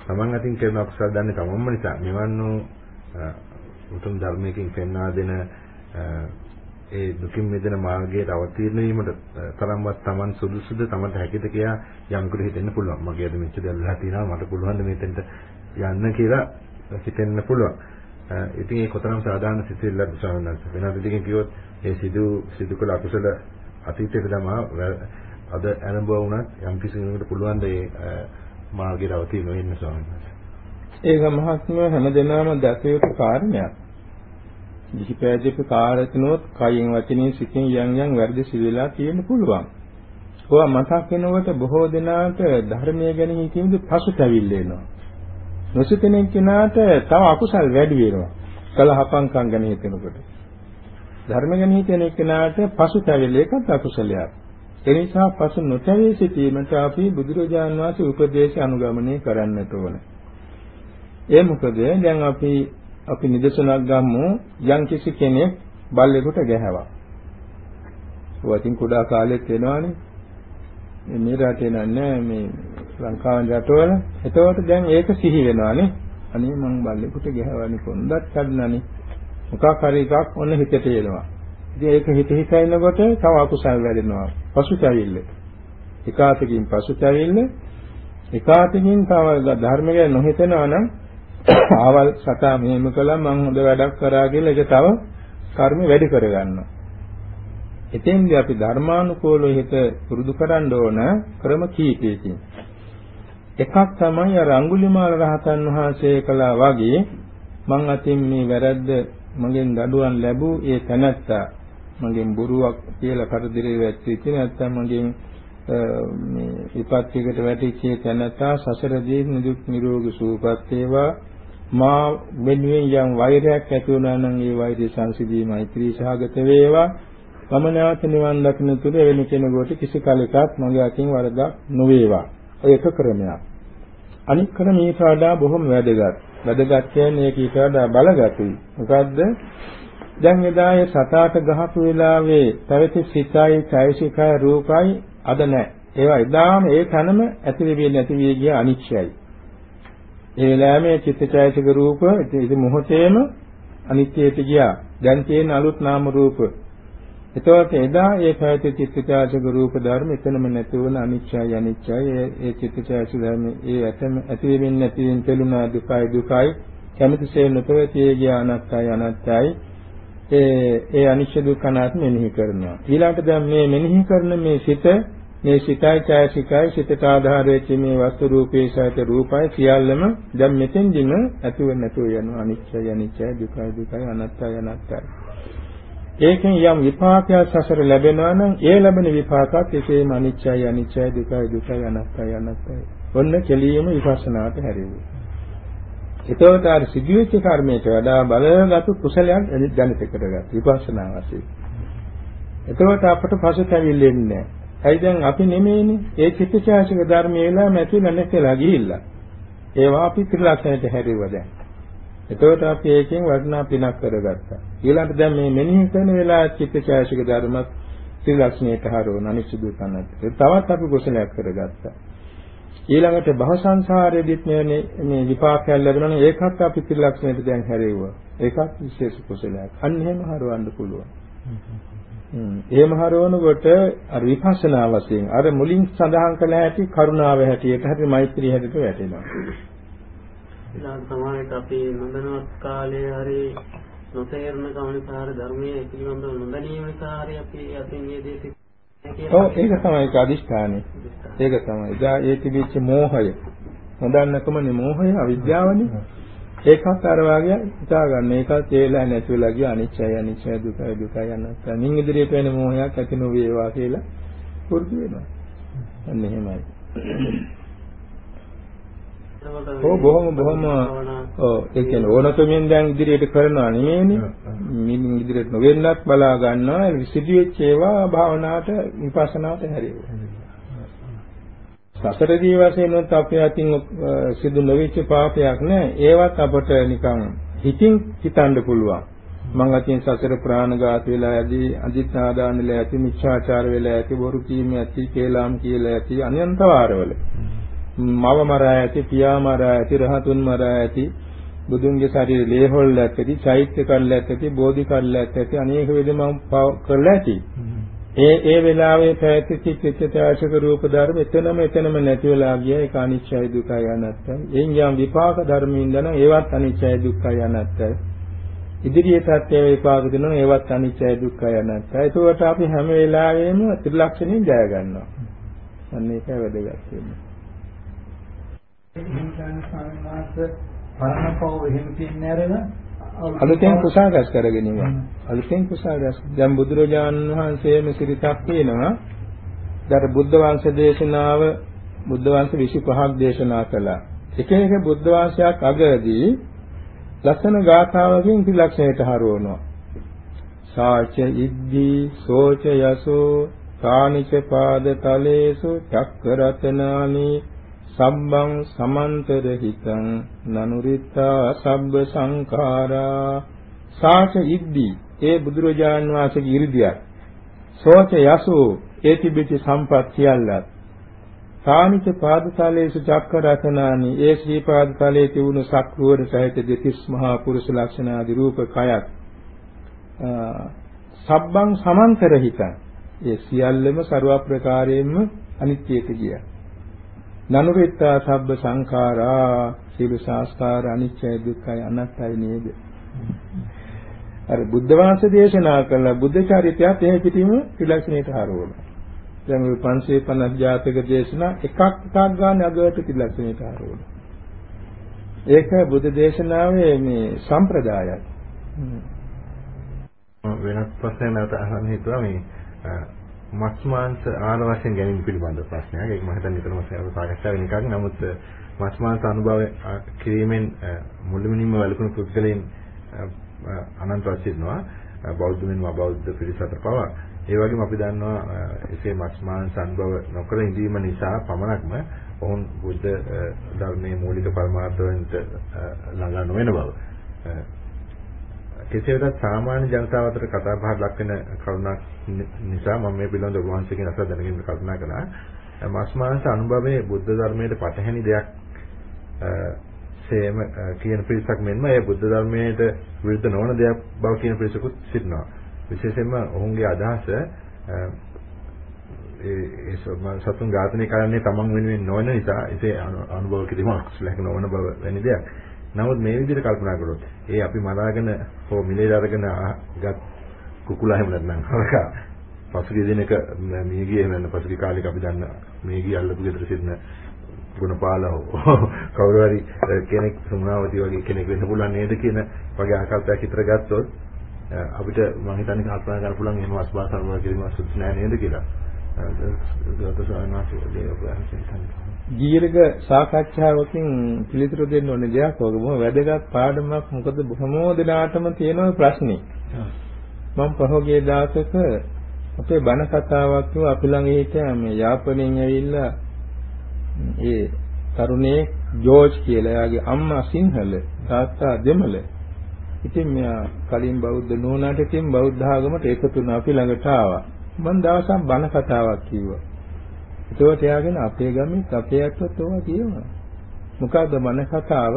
[SPEAKER 2] තමන් අතින් කරන අකුසල දන්නේ තමන්ම නිසා. මෙවන් වූ උතුම් ධර්මයකින් පෙන්වා දෙන ඒ දුකින් මිදෙන මාර්ගයට අවතීර්ණ වීමට තරම්වත් Taman සුදුසුද Tamanට හැකිද කියලා යම්කුට හිතෙන්න පුළුවන්. මගේ අද මෙච්චර දැල්ලා තියෙනවා මට පුළුවන් ද මෙතෙන්ට යන්න කියලා හිතෙන්න පුළුවන්. ඉතින් ඒ කොතරම් සාධාරණ සිතුවිල්ලක්ද ස්වාමීන් වහන්සේ. වෙන විදිහකින් කිව්වොත් ඒ සිදු සිදු කළ අකුසල අතීතයට තමා අද අනුභව වුණත් යම් කිසි කෙනෙකුට පුළුවන් ද ඒ මාර්ගයට අවතීර්ණ වෙන්න ස්වාමීන් වහන්සේ.
[SPEAKER 3] ඒක මහත්ම හැමදෙනාම දැක යුතු කාරණයක්. දිහිපෑදීප කාර්යතිනොත් කයින් වචනින් සිතින් යම් යම් වැරදි සිදුවලා තියෙන්න පුළුවන්. ඔවා මතක් වෙනකොට බොහෝ දෙනාට ධර්මය ගැන හිතෙන්නේ පසුතැවිල්ල එනවා. නොසිතෙන කෙනාට තව අකුසල් වැඩි වෙනවා. කලහපංකම් ගැන හිතෙනකොට. ධර්ම ගැන හිතෙන කෙනාට පසුතැවිල්ල ඒකත් අකුසලයක්. ඒ නිසා පසු නොතැවී සිටීමට අපි බුදුරජාණන් වහන්සේ උපදේශ අනුගමනය කරන්නට ඕනේ. ඒ මොකද දැන් අපි අපි නිදසුනක් ගමු යම් කිසි කෙනෙක් බල්ලෙකුට ගැහැවා. වටින් කුඩා කාලෙත් වෙනවානේ. මේ රටේ නෑ මේ ලංකාවෙන් රටවල. එතකොට දැන් ඒක සිහි වෙනවානේ. අනේ මං බල්ලෙකුට ගැහවන්නේ කොන්දත් කඩනනේ. මොකක් හරි එකක් ඔන්න හිතට එනවා. ඉතින් ඒක හිත හිත ඉන්නකොට තව අකුසල් වැඩෙනවා. පසුතැවිල්ල. එකාතකින් පසුතැවිල්ල එකාතකින් තව ධර්මය නොහිතනවා නම් ආවල් සතා මෙහෙම කළා මං හොඳ වැඩක් කරා කියලා ඒක තව කර්ම වැඩි කරගන්නවා. එතෙන්දී අපි ධර්මානුකූලව හිත පුරුදු කරන්න ඕන ක්‍රම කීපයකින්. එකක් තමයි අර අඟුලිමාල රහතන් වහන්සේ කළා වගේ මං අතින් මේ වැරද්ද මගෙන් දඩුවම් ලැබූ ඒ තැනැත්තා මගෙන් බොරුවක් කියලා කරදරේ වැච්චිච්ච නැත්නම් මගෙන් මේ විපත්තියකට වැටිච්ච තැනැත්තා සසරදී නිදුක් නිරෝගී සුවපත් වේවා මා වෙනුවෙන් යම් වෛරයක් ඇති වුණා නම් ඒ වෛරය සංසිඳී මෛත්‍රී සහගත වේවා. මම නැවත නිවන් දකින්න තුරු එවැනි කෙනෙකුට කිසි කලෙකත් මගේ අතින් වරදක් නොවේවා. ඔය එක ක්‍රමයක්. අනික් ක්‍රම ඊට වඩා බොහොම වැදගත්. වැදගත් කියන්නේ ඒක ඊට වඩා බලගතුයි. මොකද්ද? දැන් එදා ඒ සතාට ගහපු වෙලාවේ පැවති සිතයි, චෛසිකයි, රූපයි අද නැහැ. ඒවා එදාම ඒ තනම ඇති වෙන්නේ නැති වෙ ගිය අනිච්චයයි. ඒ වෙලාවේ චිත්තචෛතසික රූප ඉතින් මොහොතේම අනිත්‍යයට ගියා. දැන් තියෙන අලුත් නාම රූප. එතකොට එදා ඒ පැවති චිත්තචෛතසික රූප ධර්ම එතනම නැති වුණ අනිච්චයි අනිච්චයි ඒ ඒ චිත්තචෛතසික ධර්ම ඒ ඇතම ඇති වෙමින් නැති වෙමින් පෙළුණා දුකයි දුකයි කැමතිසේ නොපවතියේ ගියා අනත්තයි අනත්තයි ඒ ඒ අනිච්ච දුක්ඛ අනාත්ම මෙනෙහි කරනවා ඊළඟට දැන් මේ මෙනෙහි කරන මේ සිත මේ සිතයි ඡායසිකයි සිතට ආධාර වෙච්ච මේ වස්තු රූපේ සහිත රූපයි සියල්ලම දැන් මෙතෙන්දිම ඇතුව නැතුව යනවා අනිච්චයි අනිච්චයි දුකයි දුකයි අනාත්තයි අනාත්තයි. ඒකෙන් යම් විපාකයක් සසර ලැබෙනවා නම් ඒ ලැබෙන විපාකات එසේම අනිච්චයි අනිච්චයි දුකයි දුකයි අනාත්තයි අනාත්තයි. ඔන්න කෙලියම විපස්සනාට හැරෙන්නේ එතකොට අර සිදුවෙච්ච කර්මයට වඩා බලගත් කුසලයක් ජනිත කරගත් විපස්සනා වශයෙන් එතකොට අපට පසුතැවිල්ලෙන්නේ නැහැ ඇයි දැන් අපි නෙමෙයිනේ. ඒ චිත්තචෛතසික ධර්මයේ වෙලා මැතිලා නැතිලා ගිහිල්ලා. ඒවා අපි ත්‍රිලක්ෂණයට හැරෙවුවා දැන්. එතකොට අපි ඒකෙන් වර්ණා පිනක් කරගත්තා. ඊළඟට දැන් මේ මෙනෙහි කරන වෙලාව චිත්තචෛතසික ධර්මත් ත්‍රිලක්ෂණයට හරවන අනිසුදු කනත්. තවත් අපි කුසලයක් කරගත්තා. ඊළඟට භව සංසාරයේදීත් මේ මේ විපාකයක් ලැබෙනවා ඒකත් අපි ත්‍රිලක්ෂණයට දැන් හැරෙවුවා. ඒකත් විශේෂ කුසලයක්. අන්න එහෙම හරවන්න පුළුවන්. එහෙම හරවනකොට අර විපස්සනා වශයෙන් අර මුලින් සඳහන් කළ හැටි කරුණාව හැටියට හරි මෛත්‍රී හැටියට වැටෙනවා.
[SPEAKER 6] ඊළඟ සමාජයට අපි නොදැනුවත් කාලේ හරි නොතේරෙන කමනිකාර ධර්මයේ පිළිබඳව නොදැනීම නිසා හරි අපි අතින් මේ දේ
[SPEAKER 3] ඔව් ඒක තමයි අදිෂ්ඨානෙ. ඒක තමයි. ඒ තිබිච්ච මෝහය. නොදන්නකමනේ මෝහය අවිද්‍යාවනේ. ඒකත් අර වාගේ හිතා ගන්න. ඒකත් ඒලා නැති වෙලා ගිය අනිච්චය අනිච්චය දුකයි දුකයි අනාත්මයි. මින් ඉදිරියට වෙන මොහයක් ඇති නොවේවා කියලා පුරුදු වෙනවා. අන්න එහෙමයි. ඔව් බොහොම බොහොම ඔව් ඒ කියන්නේ ඕනකමින් දැන් ඉදිරියට කරනවා නෙමෙයිනේ. මින් ඉදිරියට නොවෙන්නත් බලා ගන්නවා. සිදුවෙච්ච ඒවා භාවනාවට විපස්සනාවට හැරෙනවා. සසරදී වශයෙන් උත් අපේ අතින් සිදු නොවිච්ච පාපයක් නෑ. ඒවත් අපට නිකන් හිතින් හිතන්න පුළුවන්. මං අතින් සසර ප්‍රාණඝාත වෙලා ඇදී අදිත්‍යාදාන වෙලා ඇති මිච්ඡාචාර වෙලා ඇති බොරු කීම ඇති කේලාම් කියලා ඇති අනන්ත වාරවල. මව මරා ඇති පියා මරා ඇති රහතුන් මරා ඇති බුදුන්ගේ ශරීරේ ලේහොල් ඇති චෛත්‍ය කල්ල ඇති බෝධි කල්ල ඇති අනේක විද මම කරලා ඇති. ඒ ඒ වෙලාවේ පැවතිච්ච චිත්තචෛතසික රූප ධර්ම එතනම එතනම නැති වෙලා ගියා ඒක අනිච්චයි දුකයි අනත්තයි. එයින් යම් විපාක ධර්මින්ද නම් ඒවත් අනිච්චයි දුක්ඛයි අනත්තයි. ඉදිරියටත් ඒ විපාක දෙනවා ඒවත් අනිච්චයි දුක්ඛයි අනත්තයි. ඒකට අපි හැම වෙලාවෙම ත්‍රිලක්ෂණයෙන් ජය ගන්නවා. අන්න ඒක වැදගත් වෙන්නේ.
[SPEAKER 4] හිංසන සංවාස පරණකෝ එහෙම කියන්නේ අරගෙන
[SPEAKER 3] අලුතෙන් කුසල රැස් කරගෙන ඉන්නවා. අලුතෙන් කුසල රැස්. දැන් බුදුරජාණන් වහන්සේම සිරිතක් තියෙනවා. දැන් බුද්ධ වංශ දේශනාව බුද්ධ වංශ 25ක් දේශනා කළා. එක එක බුද්ධ වංශයක් අගදී ලස්සන ගාථාවකින් ත්‍රිලක්ෂණයට හරවනවා. සාච ඉද්දී සෝච යසෝ කානිච පාද තලේසු චක්කරතනානි සම්බං සමන්තර හිතං නනුරිත්තා සබ්බ සංඛාරා සාච ඉද්දී. ඒ බුදුරජාන් වහන්සේගේ ඉරිදියක් සෝච යසෝ ඒ තිබෙච්ච සම්පත් සියල්ලත් සාමිත පාදතලයේසු චක්කරතනානි ඒ ශ්‍රී පාදතලයේ තිබුණු සක්‍රුවර සහිත දෙතිස් මහා පුරුෂ ලක්ෂණ ආදී රූප කයත් සබ්බං සමන්තර හිතං ඒ සියල්ලම ਸਰව ප්‍රකාරයෙන්ම අනිත්‍යයට ගියා. නනුරිත්තා සබ්බ සංඛාරා සීල සංස්කාර අනිච්චයි දුක්ඛයි අනාත්තයි නේද? අර බුද්ධ වාස දේශනා කළ බුද්ධ චරිතයත් එහෙ පිටිම ත්‍රිලක්ෂණයට හරවනවා දැන් මේ 550 ජාතක දේශනා එකක් එකක් ගන්න අගට ත්‍රිලක්ෂණයට හරවනවා ඒක බුද්ධ දේශනාවේ මේ සම්ප්‍රදායයි.
[SPEAKER 2] වෙනත් ප්‍රශ්නයක් නැවත අහන්න හිතුවා මේ මස් මාංශ ආහාර වශයෙන් ගැනීම පිළිබඳ ප්‍රශ්නයක්. ඒක මම හිතන්නේ නිතරම සාකච්ඡා වෙන එකක්. නමුත් මස් මාංශ අනුභව කිරීමෙන් මුළුමනින්ම වැළකුණු පුද්ගලයන් අනන්තවත් සිටිනවා. බෞද්ධ මෙන්ම අබෞද්ධ පිරිසතර පවා. ඒ වගේම අපි දන්නවා එසේ මස් මාංශ අනුභව නොකර ඉඳීම නිසා පමණක්ම ඔවුන් බුද්ධ ධර්මයේ මූලික පරමාර්ථවලට ළඟා නොවන බව. කෙසේ වෙතත් සාමාන්‍ය ජනතාව අතර කතා බහට ලක් වෙන කරුණක් නිසා මම මේ පිළිබඳව වහන්සේගෙන් අස දැනගෙන කල්පනා කළා. මස් මාංශ අනුභවයේ බුද්ධ ධර්මයට පටහැනි දෙයක් සේම කියන පිරිසක් මෙන්ම ඒ බුද්ධ ධර්මයට විරුද්ධ නොවන දෙයක් බව කියන පිරිසකුත් සිටිනවා. විශේෂයෙන්ම ඔවුන්ගේ අදහස ඒ සතුන් ඝාතනය කරන්නේ තමන් වෙනුවෙන් නොවන නිසා ඒ අනුභව කිරීම අකුසලයක් නොවන බව වැනි දෙයක්. නමුත් මේ විදිහට කල්පනා කළොත් ඒ අපි මරාගෙන හෝ මිලේ අරගෙන ගත් කුකුලා එහෙම නැත්නම් හරකා පසුගිය දිනක මියගිය එහෙම නැත්නම් පසුගිය කාලෙක අපි දන්න මියගිය අල්ලපු ගෙදර සිටින ගුණපාලව කවුරු හරි කෙනෙක් සුමනාවති වගේ කෙනෙක් වෙන්න පුළුවන් නේද කියන වගේ ආකල්පයක් හිතර ගත්තොත් අපිට මම හිතන්නේ කල්පනා කරන්න පුළුවන් එහෙම අස්බා සර්වා කිරීම සුදුසු නෑ නේද කියලා.
[SPEAKER 3] දීර්ඝ සාකච්ඡාවකින් පිළිතුරු දෙන්න ඕනේ දෙයක් ඔක බොහොම වැදගත් පාඩමක් මොකද බොහොම දෙනාටම තියෙන ප්‍රශ්නේ. මම පහෝගේ දාසක අපේ බණ කතාවක් කිව්ව අපි ළඟ හිටියා මේ යාපනයෙන් ඇවිල්ලා ඒ තරුණේ ජෝර්ජ් කියලා එයාගේ අම්මා සිංහල තාත්තා දෙමළ. ඉතින් මෙයා කලින් බෞද්ධ නෝනාට ඉතින් බෞද්ධ ආගමට එකතු වුණා අපි ළඟට ආවා. මම දවසක් බණ කතාවක් කිව්වා. ඒකට එයාගෙන අපේ ගමේ අපේ ඇත්තත් ඕවා කියනවා. මොකද්ද බණ කතාව?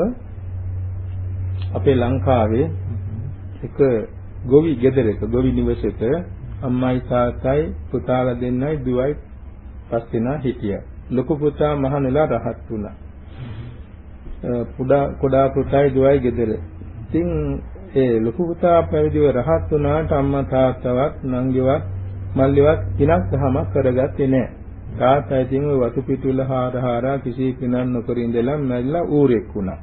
[SPEAKER 3] අපේ ලංකාවේ එක ගොවි ගෙදරක ගොවි නිවසක අම්මයි තාත්තයි පුතාලා දෙන්නයි දුවයි පස් දෙනා හිටියා. ලොකු පුතා මහණෙලා රහත් වුණා. පුඩා කොඩා පුතයි දුවයි ගෙදර. ඉතින් ඒ ලොකු පුතා පැවිදිව රහත් වුණාට අම්මා තාත්තවත් නංගිවත් මල්ලිවත් කිනක් දහමක් කරගත්තේ නැහැ. තාත් අයිතිම වතු පිටුල හාරහාරා කිසි කිනම් නොකර ඉඳලා මැරිලා ඌරෙක් වුණා.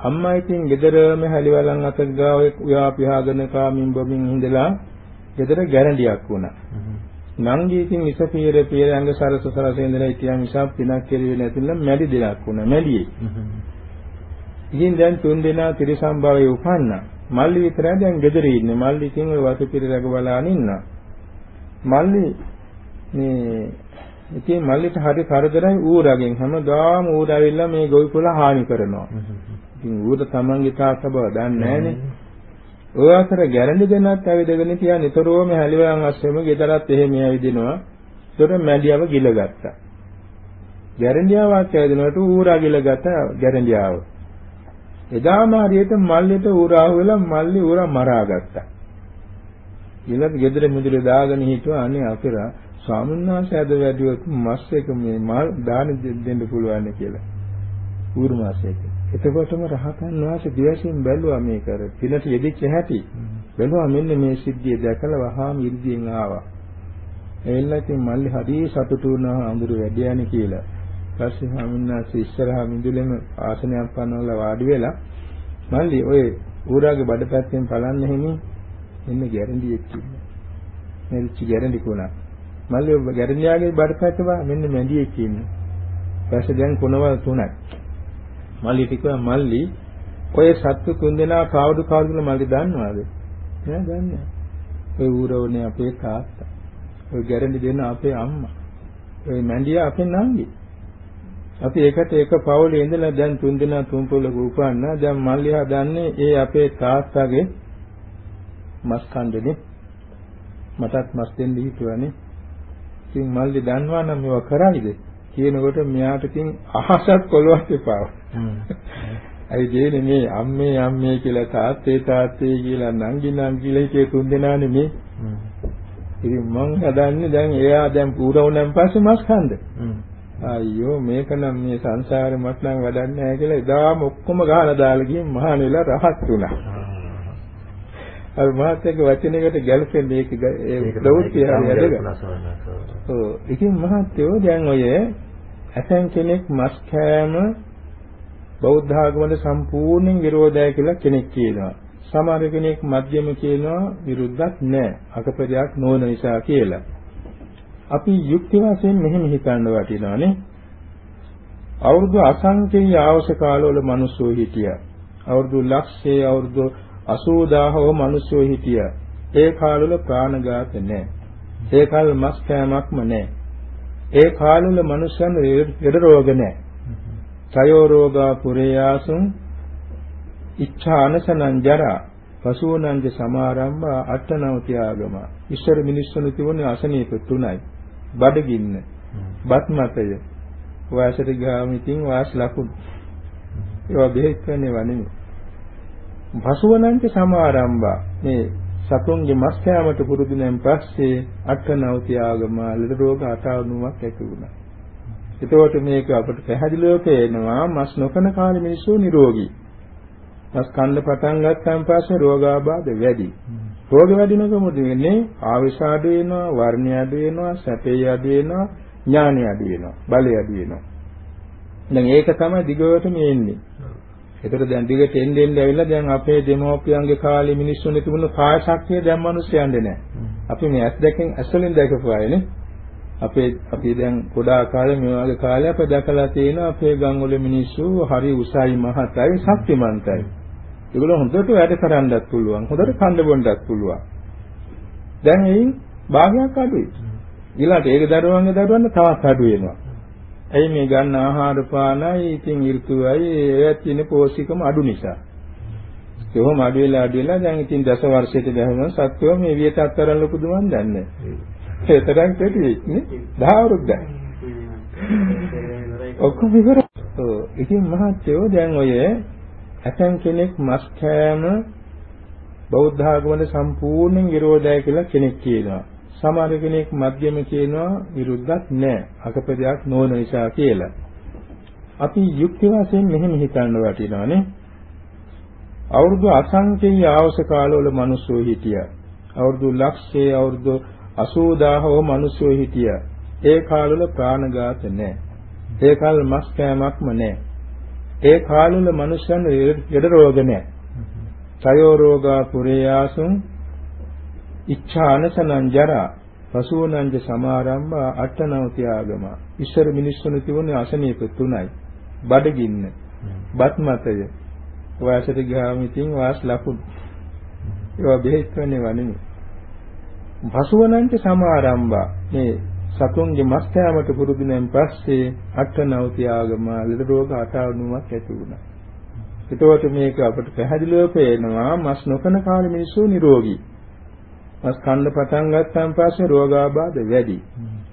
[SPEAKER 3] අම්මා ඉතින් ගෙදරම හැලිවලන් අත ගාව උයා පියාගෙන කාමින් බොමින් ඉඳලා ගෙදර ගැරන්ඩියක් වුණා. නංගී ඉතින් විස පීර පීර ඇඟ සරස සරස ඉඳලා ඉතියා මිසක් පිනක් කෙරුවේ නැතිනම් මැඩි දෙයක් වුණා මැඩියේ. ඉතින් දැන් තුන් දෙනා ත්‍රිසම් භවයේ උපන්නා. මල්ලි විතරයි දැන් ගෙදර ඉන්නේ. මල්ලි ඉතින් ওই වතු පිට රැක බලන ඉන්නවා. මල්ලි මේ ඉතින් මල්ලිට හරි කරදරයි ඌරගෙන් හැමදාම ඌර ඇවිල්ලා මේ ගොවි පොළ හානි කරනවා. ඉතින් ඌර තමන්ගේ තාත්තා බව දන්නේ නැහනේ. ඔය අතර ගැරන්ඩි දෙන්නත් ඇවිදගෙන තියා නිතරම හැලිවයන් අස්සෙම ගෙදරත් එහෙම ඇවිදිනවා. ඒතර මැඩියව ගිලගත්තා. ගැරන්ඩියාවක් ඇවිදිනකොට ඌරා ගිලගත්තා ගැරන්ඩියාව. එදාම හරියට මල්ලිට ඌරා වෙලා මල්ලි ඌරා මරාගත්තා. ඊළඟ ගෙදර මුදුලේ දාගෙන හිටුවා අනේ අපිරා ස්වාමීන් වහන්සේ අද වැඩිවත් මස් එක මේ මල් දාන දෙන්න පුළුවන් කියලා. ඌරු මාස එක. එතකොටම රහතන් වහන්සේ දිවසින් බැලුවා මේක අර පිනට යෙදිච්ච හැටි. බැලුවා මෙන්න මේ සිද්ධිය දැකලා වහාම ඉර්ධියෙන් ආවා. එල්ලා ඉතින් මල්ලි හරිය සතුටු වුණා අඳුර වැඩි යන්නේ කියලා. ඊපස්සේ ස්වාමීන් වහන්සේ ඉස්සරහා මිදුලෙම ආසනයක් පනවලා වාඩි වෙලා මල්ලි ඔය ඌරාගේ බඩපැත්තෙන් බලන්න හිමි එන්න ගැරන්ඩියෙක් ඉන්නවා. මෙරිච්ච ගැරන්ඩි කුණා. මල්ලි ඔබ ගැරන්ඩියාගේ බඩපැත්ත බා මෙන්න මැඩියෙක් ඉන්නවා. ඊපස්සේ දැන් කුණවල් තුනක්. මල්ලි ටිකවා මල්ලි ඔය සත්තු තුන් දෙනා කවුද කවුද කියලා මල්ලි දන්නවද? නෑ දන්නේ. ඔය ඌරෝනේ අපේ තාත්තා. ඔය ගැරන්ඩි දෙන්න අපේ අම්මා. ඔය මැඩියා අපේ නංගි. අපි එකට එක පවුලේ ඉඳලා දැන් තුන් දෙනා තුන් පොළක උපන්නා. දැන් මල්ලි හදන්නේ ඒ අපේ තාත්තාගේ මස් කන්දනේ මටත් මස් දෙන්න හිතුවානේ. ඉතින් මල්ලි දන්නවා නම් මේවා කරයිද? කියනකොට මෙයාට ඉතින් අහසත් කොලවත් එපා. අයි දෙන්නේ මේ අම්මේ අම්මේ කියලා තාත්තේ තාත්තේ කියලා නංගි නංගි කියලා හිතේ තුන් දෙනානේ මේ. ඉතින් මං හදන්නේ දැන් එයා දැන් පුරවුණන් පස්සේ මස් කන්ද. අයියෝ මේක නම් මේ සංසාරේ මට නම් වැඩක් නැහැ කියලා එදාම ඔක්කොම ගහලා දාලා ගිහින් මහාන වෙලා රහත් වුණා. අර මහත්යගේ වචනයකට ගැලපෙන්නේ ඒක ඒ ප්‍රවෘත්ති හරියට. ඔව්. ඉතින් මහත්යෝ දැන් ඔය ඇතන් කෙනෙක් මස් කෑම බෞද්ධ ආගමට සම්පූර්ණයෙන් විරෝධයි කියලා කෙනෙක් කියනවා. සමහර කෙනෙක් මධ්‍යම කියනවා විරුද්ධක් නැහැ. අකපදයක් නොවන නිසා කියලා. අපි යුක්ති වශයෙන් මෙහෙම හිතන්න වටිනවානේ. අවුරුදු අසංඛ්‍යය අවශ්‍ය කාලවල මිනිස්සු හිටියා. අවුරුදු ලක්ෂයේ අවුරුදු 80000ව මිනිස්සු හිටියා. ඒ කාලවල ප්‍රාණඝාත නැහැ. ඒ කාලේ මස් කෑමක්ම නැහැ. ඒ කාලවල මනුෂ්‍යයන් ලෙඩ රෝග නැහැ. සයෝ රෝගා පුරේයාසුන් ඉච්ඡා අනසනං ජරා පසුවනංජ සමාරම්භා අට්ඨනවති ආගම. ඉස්සර මිනිස්සුන් තිබුණේ අසනීප තුනයි. බඩගින්න, බත් මතය, වාසයට ගාම ඉතින් වාස් ලකුණු. ඒවා බෙහෙත් කරන්නේ වනෙමි. පසුවනංජ සමාරම්භා මේ සතුන්ගේ මස් කෑමට පුරුදුනෙන් පස්සේ අට්ඨනවති ආගම ලෙඩ රෝග අටවනුවක් ඇති වුණා. එතකොට මේක අපිට පැහැදිලිව පේනවා මස් නොකන කාලේ මිනිස්සු නිරෝගී. මස් කන්න පටන් ගත්තන් පස්සේ රෝගාබාධ වැඩි. රෝග වැඩිනකම වෙන්නේ ආවිෂ අඩු වෙනවා, වර්ණය අඩු වෙනවා, සැපේ අඩු වෙනවා, ඥානය අඩු වෙනවා, බලය අඩු වෙනවා. දැන් ඒක තමයි දිගටම එන්නේ. ඒතර දැන් දිගට එන්න එන්න ඇවිල්ලා දැන් අපේ දෙමෝපියන්ගේ කාලේ මිනිස්සුන්ගේ තිබුණු කාය ශක්තිය දැන් මිනිස්සුයන්ගේ නැහැ. අපි මේ ඇස් දෙකෙන් ඇස්වලින් දැකපු අයනේ. අපේ අපි දැන් ගොඩාක් කාලේ මේ වගේ කාලයක් අපි දැකලා තියෙනවා අපේ ගම්වල මිනිස්සු හරි උසයි මහතයි ශක්තිමන්තයි. ඒගොල්ලෝ හොඳට වැඩ කරන්නත් පුළුවන්. හොඳට කන්න බොන්නත් පුළුවන්. දැන් එයින් භාගයක් අඩුයි. ඊළාට ඒක දරුවන්ගේ දරුවන්ට තවත් අඩු වෙනවා. ඇයි මේ ගන්න ආහාර පානයි ඉතින් ඍතුවයි ඒවත් තියෙන පෝෂිකම අඩු නිසා. ඒවම අඩු වෙලා අඩු වෙලා දැන් ඉතින් දස වර්ෂයට බැහැම සත්වෝ මේ වියට අත්තරන් ලොකුද මන් දන්නේ. ඒ තරම් කෙටි නේ 10 අවුරුද්දයි. ඔක්කොම ඉවරයි. ඔව් ඉතින් මහත්තයෝ දැන් ඔය ඇතන් කෙනෙක් මස් කෑම බෞද්ධ ආගමට සම්පූර්ණයෙන් විරෝධයි කියලා කෙනෙක් කියනවා. සමහර කෙනෙක් මධ්‍යම කියනවා විරුද්ධත් නැහැ. අකපදයක් නොවන නිසා කියලා. අපි යුක්ති වශයෙන් මෙහෙම හිතන්න වටිනවානේ. අවුරුදු අසංඛ්‍යය ආවස කාලවල මිනිස්සු හිටියා. අවුරුදු ලක්ෂයේ අවුරුදු 80000ව මිනිස්සු හිටියා. ඒ කාලවල ප්‍රාණඝාත නැහැ. ඒ කාලවල මස් කෑමක්ම නැහැ. ඒ කාලවල මිනිස්යන් ලෙඩ රෝග නැහැ. සයෝ රෝගා පුරේයාසුන් ඉච්ඡා අනසනං ජරා පසුවනංජ සමාරම්භා අට්ඨනවති ආගම. ඉස්සර මිනිස්සුන් තිබුණේ අසනීප තුනයි. බඩගින්න, බත් මතය, වාසයට ගියාම ඉතින් වාස් ලකුණු. ඒවා බෙහෙත් කරන්නේ වනෙමි. පසුවනංජ සමාරම්භා මේ සතුන්ගේ මස් කෑමට පුරුදුනෙන් පස්සේ අට්ඨනවති ආගම ලෙඩ රෝග අටවනුවක් ඇති වුණා. එතකොට මේක අපිට පැහැදිලිව පේනවා මස් නොකන කාලේ මිනිස්සු නිරෝගී. මස් කන්න පටන් ගත්තන් පස්සේ රෝගාබාධ වැඩි.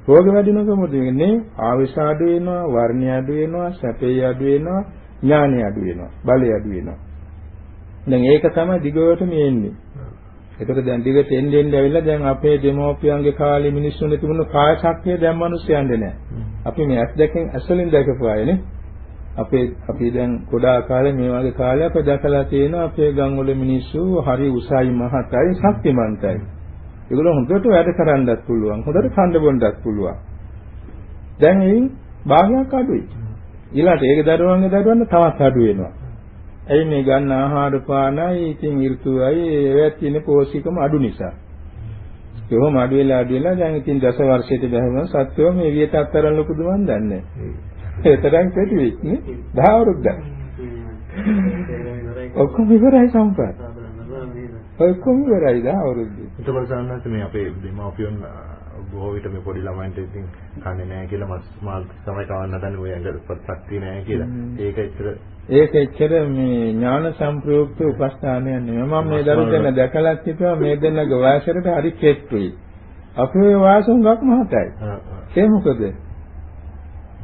[SPEAKER 3] රෝග වැඩිනකම වෙන්නේ ආවිෂ අඩු වෙනවා, වර්ණය අඩු වෙනවා, සැපේ අඩු වෙනවා, ඥානය අඩු වෙනවා, බලය අඩු වෙනවා. දැන් ඒක තමයි දිගටම එන්නේ. ඒකට දැන් දිගට එන්න එන්න ඇවිල්ලා දැන් අපේ දෙමෝපියන්ගේ කාලේ මිනිස්සුන්ගේ තිබුණු කාය ශක්තිය දැන් මිනිස්සුයන්ගේ නැහැ. අපි මේ ඇස් දෙකෙන් ඇස්වලින් දැකපු අයනේ. අපේ අපි දැන් ගොඩාක් කාලේ මේ වගේ කාලයක් අපි දැකලා තියෙනවා අපේ ගම්වල මිනිස්සු හරි උසයි මහතයි ශක්තිමන්තයි. ඒගොල්ලෝ හොඳට වැඩ කරන්නත් පුළුවන්. හොඳට කන්න බොන්නත් පුළුවන්. දැන් එයින් භාගයක් අඩුයි. ඊළාට ඒක දරුවන්ගේ දරුවන්ට තවත් අඩු වෙනවා. ඇයි මේ ගන්න ආහාර පානයි ඉතින් ඍතුවයි ඒවත් තියෙන පෝෂිකම අඩු නිසා. ඒවම අඩු වෙලා අඩු වෙලා දැන් ඉතින් දස වර්ෂයට බැහැම සත්වෝ මේ වියට අත්තරන් ලොකුද මන් දන්නේ. ඒ තරම් කෙටි වෙයි නේ 10 අවුරුද්දක්. (laughs) ඔක්කොම ඉවරයි සම්පත්. ඔක්කොම ඉවරයි 10 අවුරුද්දේ.
[SPEAKER 2] එතකොට සාමාන්‍යයෙන් මේ අපේ දෙමාපියන් බොහෝ විට මේ පොඩි ළමයින්ට ඉතින් කන්නේ නැහැ කියලා මස් මාල් තමයි කවන්න හදන්නේ ඔය ඇඟට ශක්තිය නැහැ කියලා. ඒක ඇත්තට
[SPEAKER 3] ඒක එච්චර මේ ඥාන සම්ප්‍රයුක්ත උපස්ථානයක් නෙමෙයි. මම මේ දරු දෙන්න දැකලා තිබ්බා මේ දෙන්නගේ වයසට හරි කෙට්ටුයි. අපේ වයස හුඟක් මහතයි. ඒ මොකද?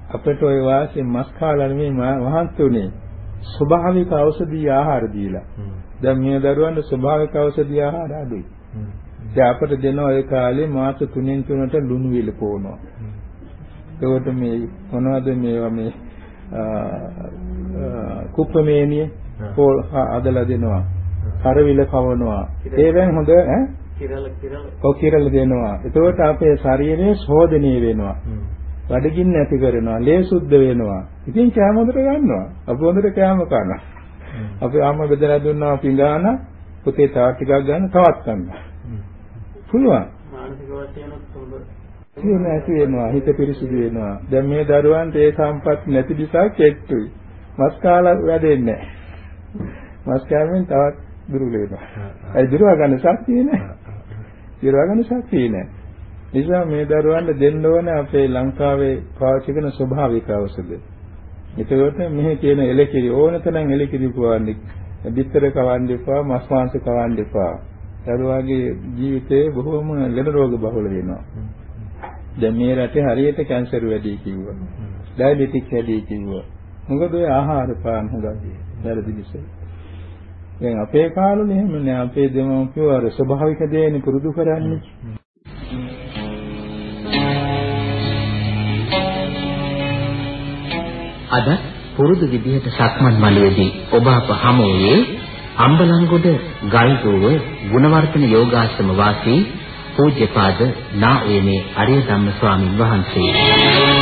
[SPEAKER 3] අපිට ওই වාසිය මස් කාලා නෙමෙයි වහන්තුනේ. ස්වභාවික ඖෂධීය ආහාර දීලා. දැන් මේ දරුවන්ට ස්වභාවික ඖෂධීය ආහාර අඩුයි. දැන් අපිට දෙන ඔය කාලේ මාස 3න් 3ට ලුණු විල පොවනවා. ඒකට මේ මොනවද මේවා මේ කුප්පමේනිය පොල් අදලා දෙනවා. කරවිල කවනවා. ඒවෙන් හොඳ ඈ
[SPEAKER 6] කිරල කිරල
[SPEAKER 3] ඔව් කිරල දෙනවා. එතකොට අපේ ශරීරය ශෝධනීය වෙනවා. බඩගින්න ඇති කරනවා, ලේ සුද්ධ වෙනවා. ඉතින් කෑම හොඳට ගන්නවා. අපි හොඳට කෑම කනවා. අපි අම්මා බෙදලා දුන්නා පිඟාන පුතේ තව ටිකක් ගන්න තවත් ගන්නවා. පුළුවන්.
[SPEAKER 6] මානසික වශයෙන්
[SPEAKER 3] සියුම් ඇති වෙනවා හිත පිරිසිදු වෙනවා. දැන් මේ දරුවන්ට ඒ සම්පත් නැති නිසා කෙට්ටුයි. මස් කාලා වැඩෙන්නේ නැහැ. මස් කෑමෙන් තවත් දුර්වල වෙනවා. ඒ දුරව ගන්න ශක්තිය නැහැ. දුරව ගන්න ශක්තිය නැහැ. නිසා මේ දරුවන්ට දෙන්න ඕන අපේ ලංකාවේ පාවිච්චි කරන ස්වභාවික ඖෂධ. එතකොට මෙහි තියෙන එලකිරි ඕනතරම් එලකිරි පුවන්නේ. බිත්තර කවන්න එපා, මස් මාංශ කවන්න එපා. දරුවාගේ ජීවිතේ බොහොම ලෙඩ රෝග බහුල වෙනවා. දැන් මේ රටේ හරියට කැන්සර් වැඩි කිව්වා. ඩයබටික් වැඩි කිව්වා. මොකද ඔය ආහාර පාන හොගන්නේ. වැරදි නිසා. දැන් අපේ කාලේ එහෙම නෑ අපේ දෙමව්පියෝ අර ස්වභාවික දේනේ පුරුදු කරන්නේ.
[SPEAKER 1] අද පුරුදු විදිහට සක්මන් මළුවේදී ඔබ අප හමුවේ අම්බලන්ගොඩ ගල්ගොව ගුණවර්ධන යෝගාශ්‍රම වාසී පූජ්‍යපාද නා වේනේ අරිය ධම්ම ස්වාමින් වහන්සේ.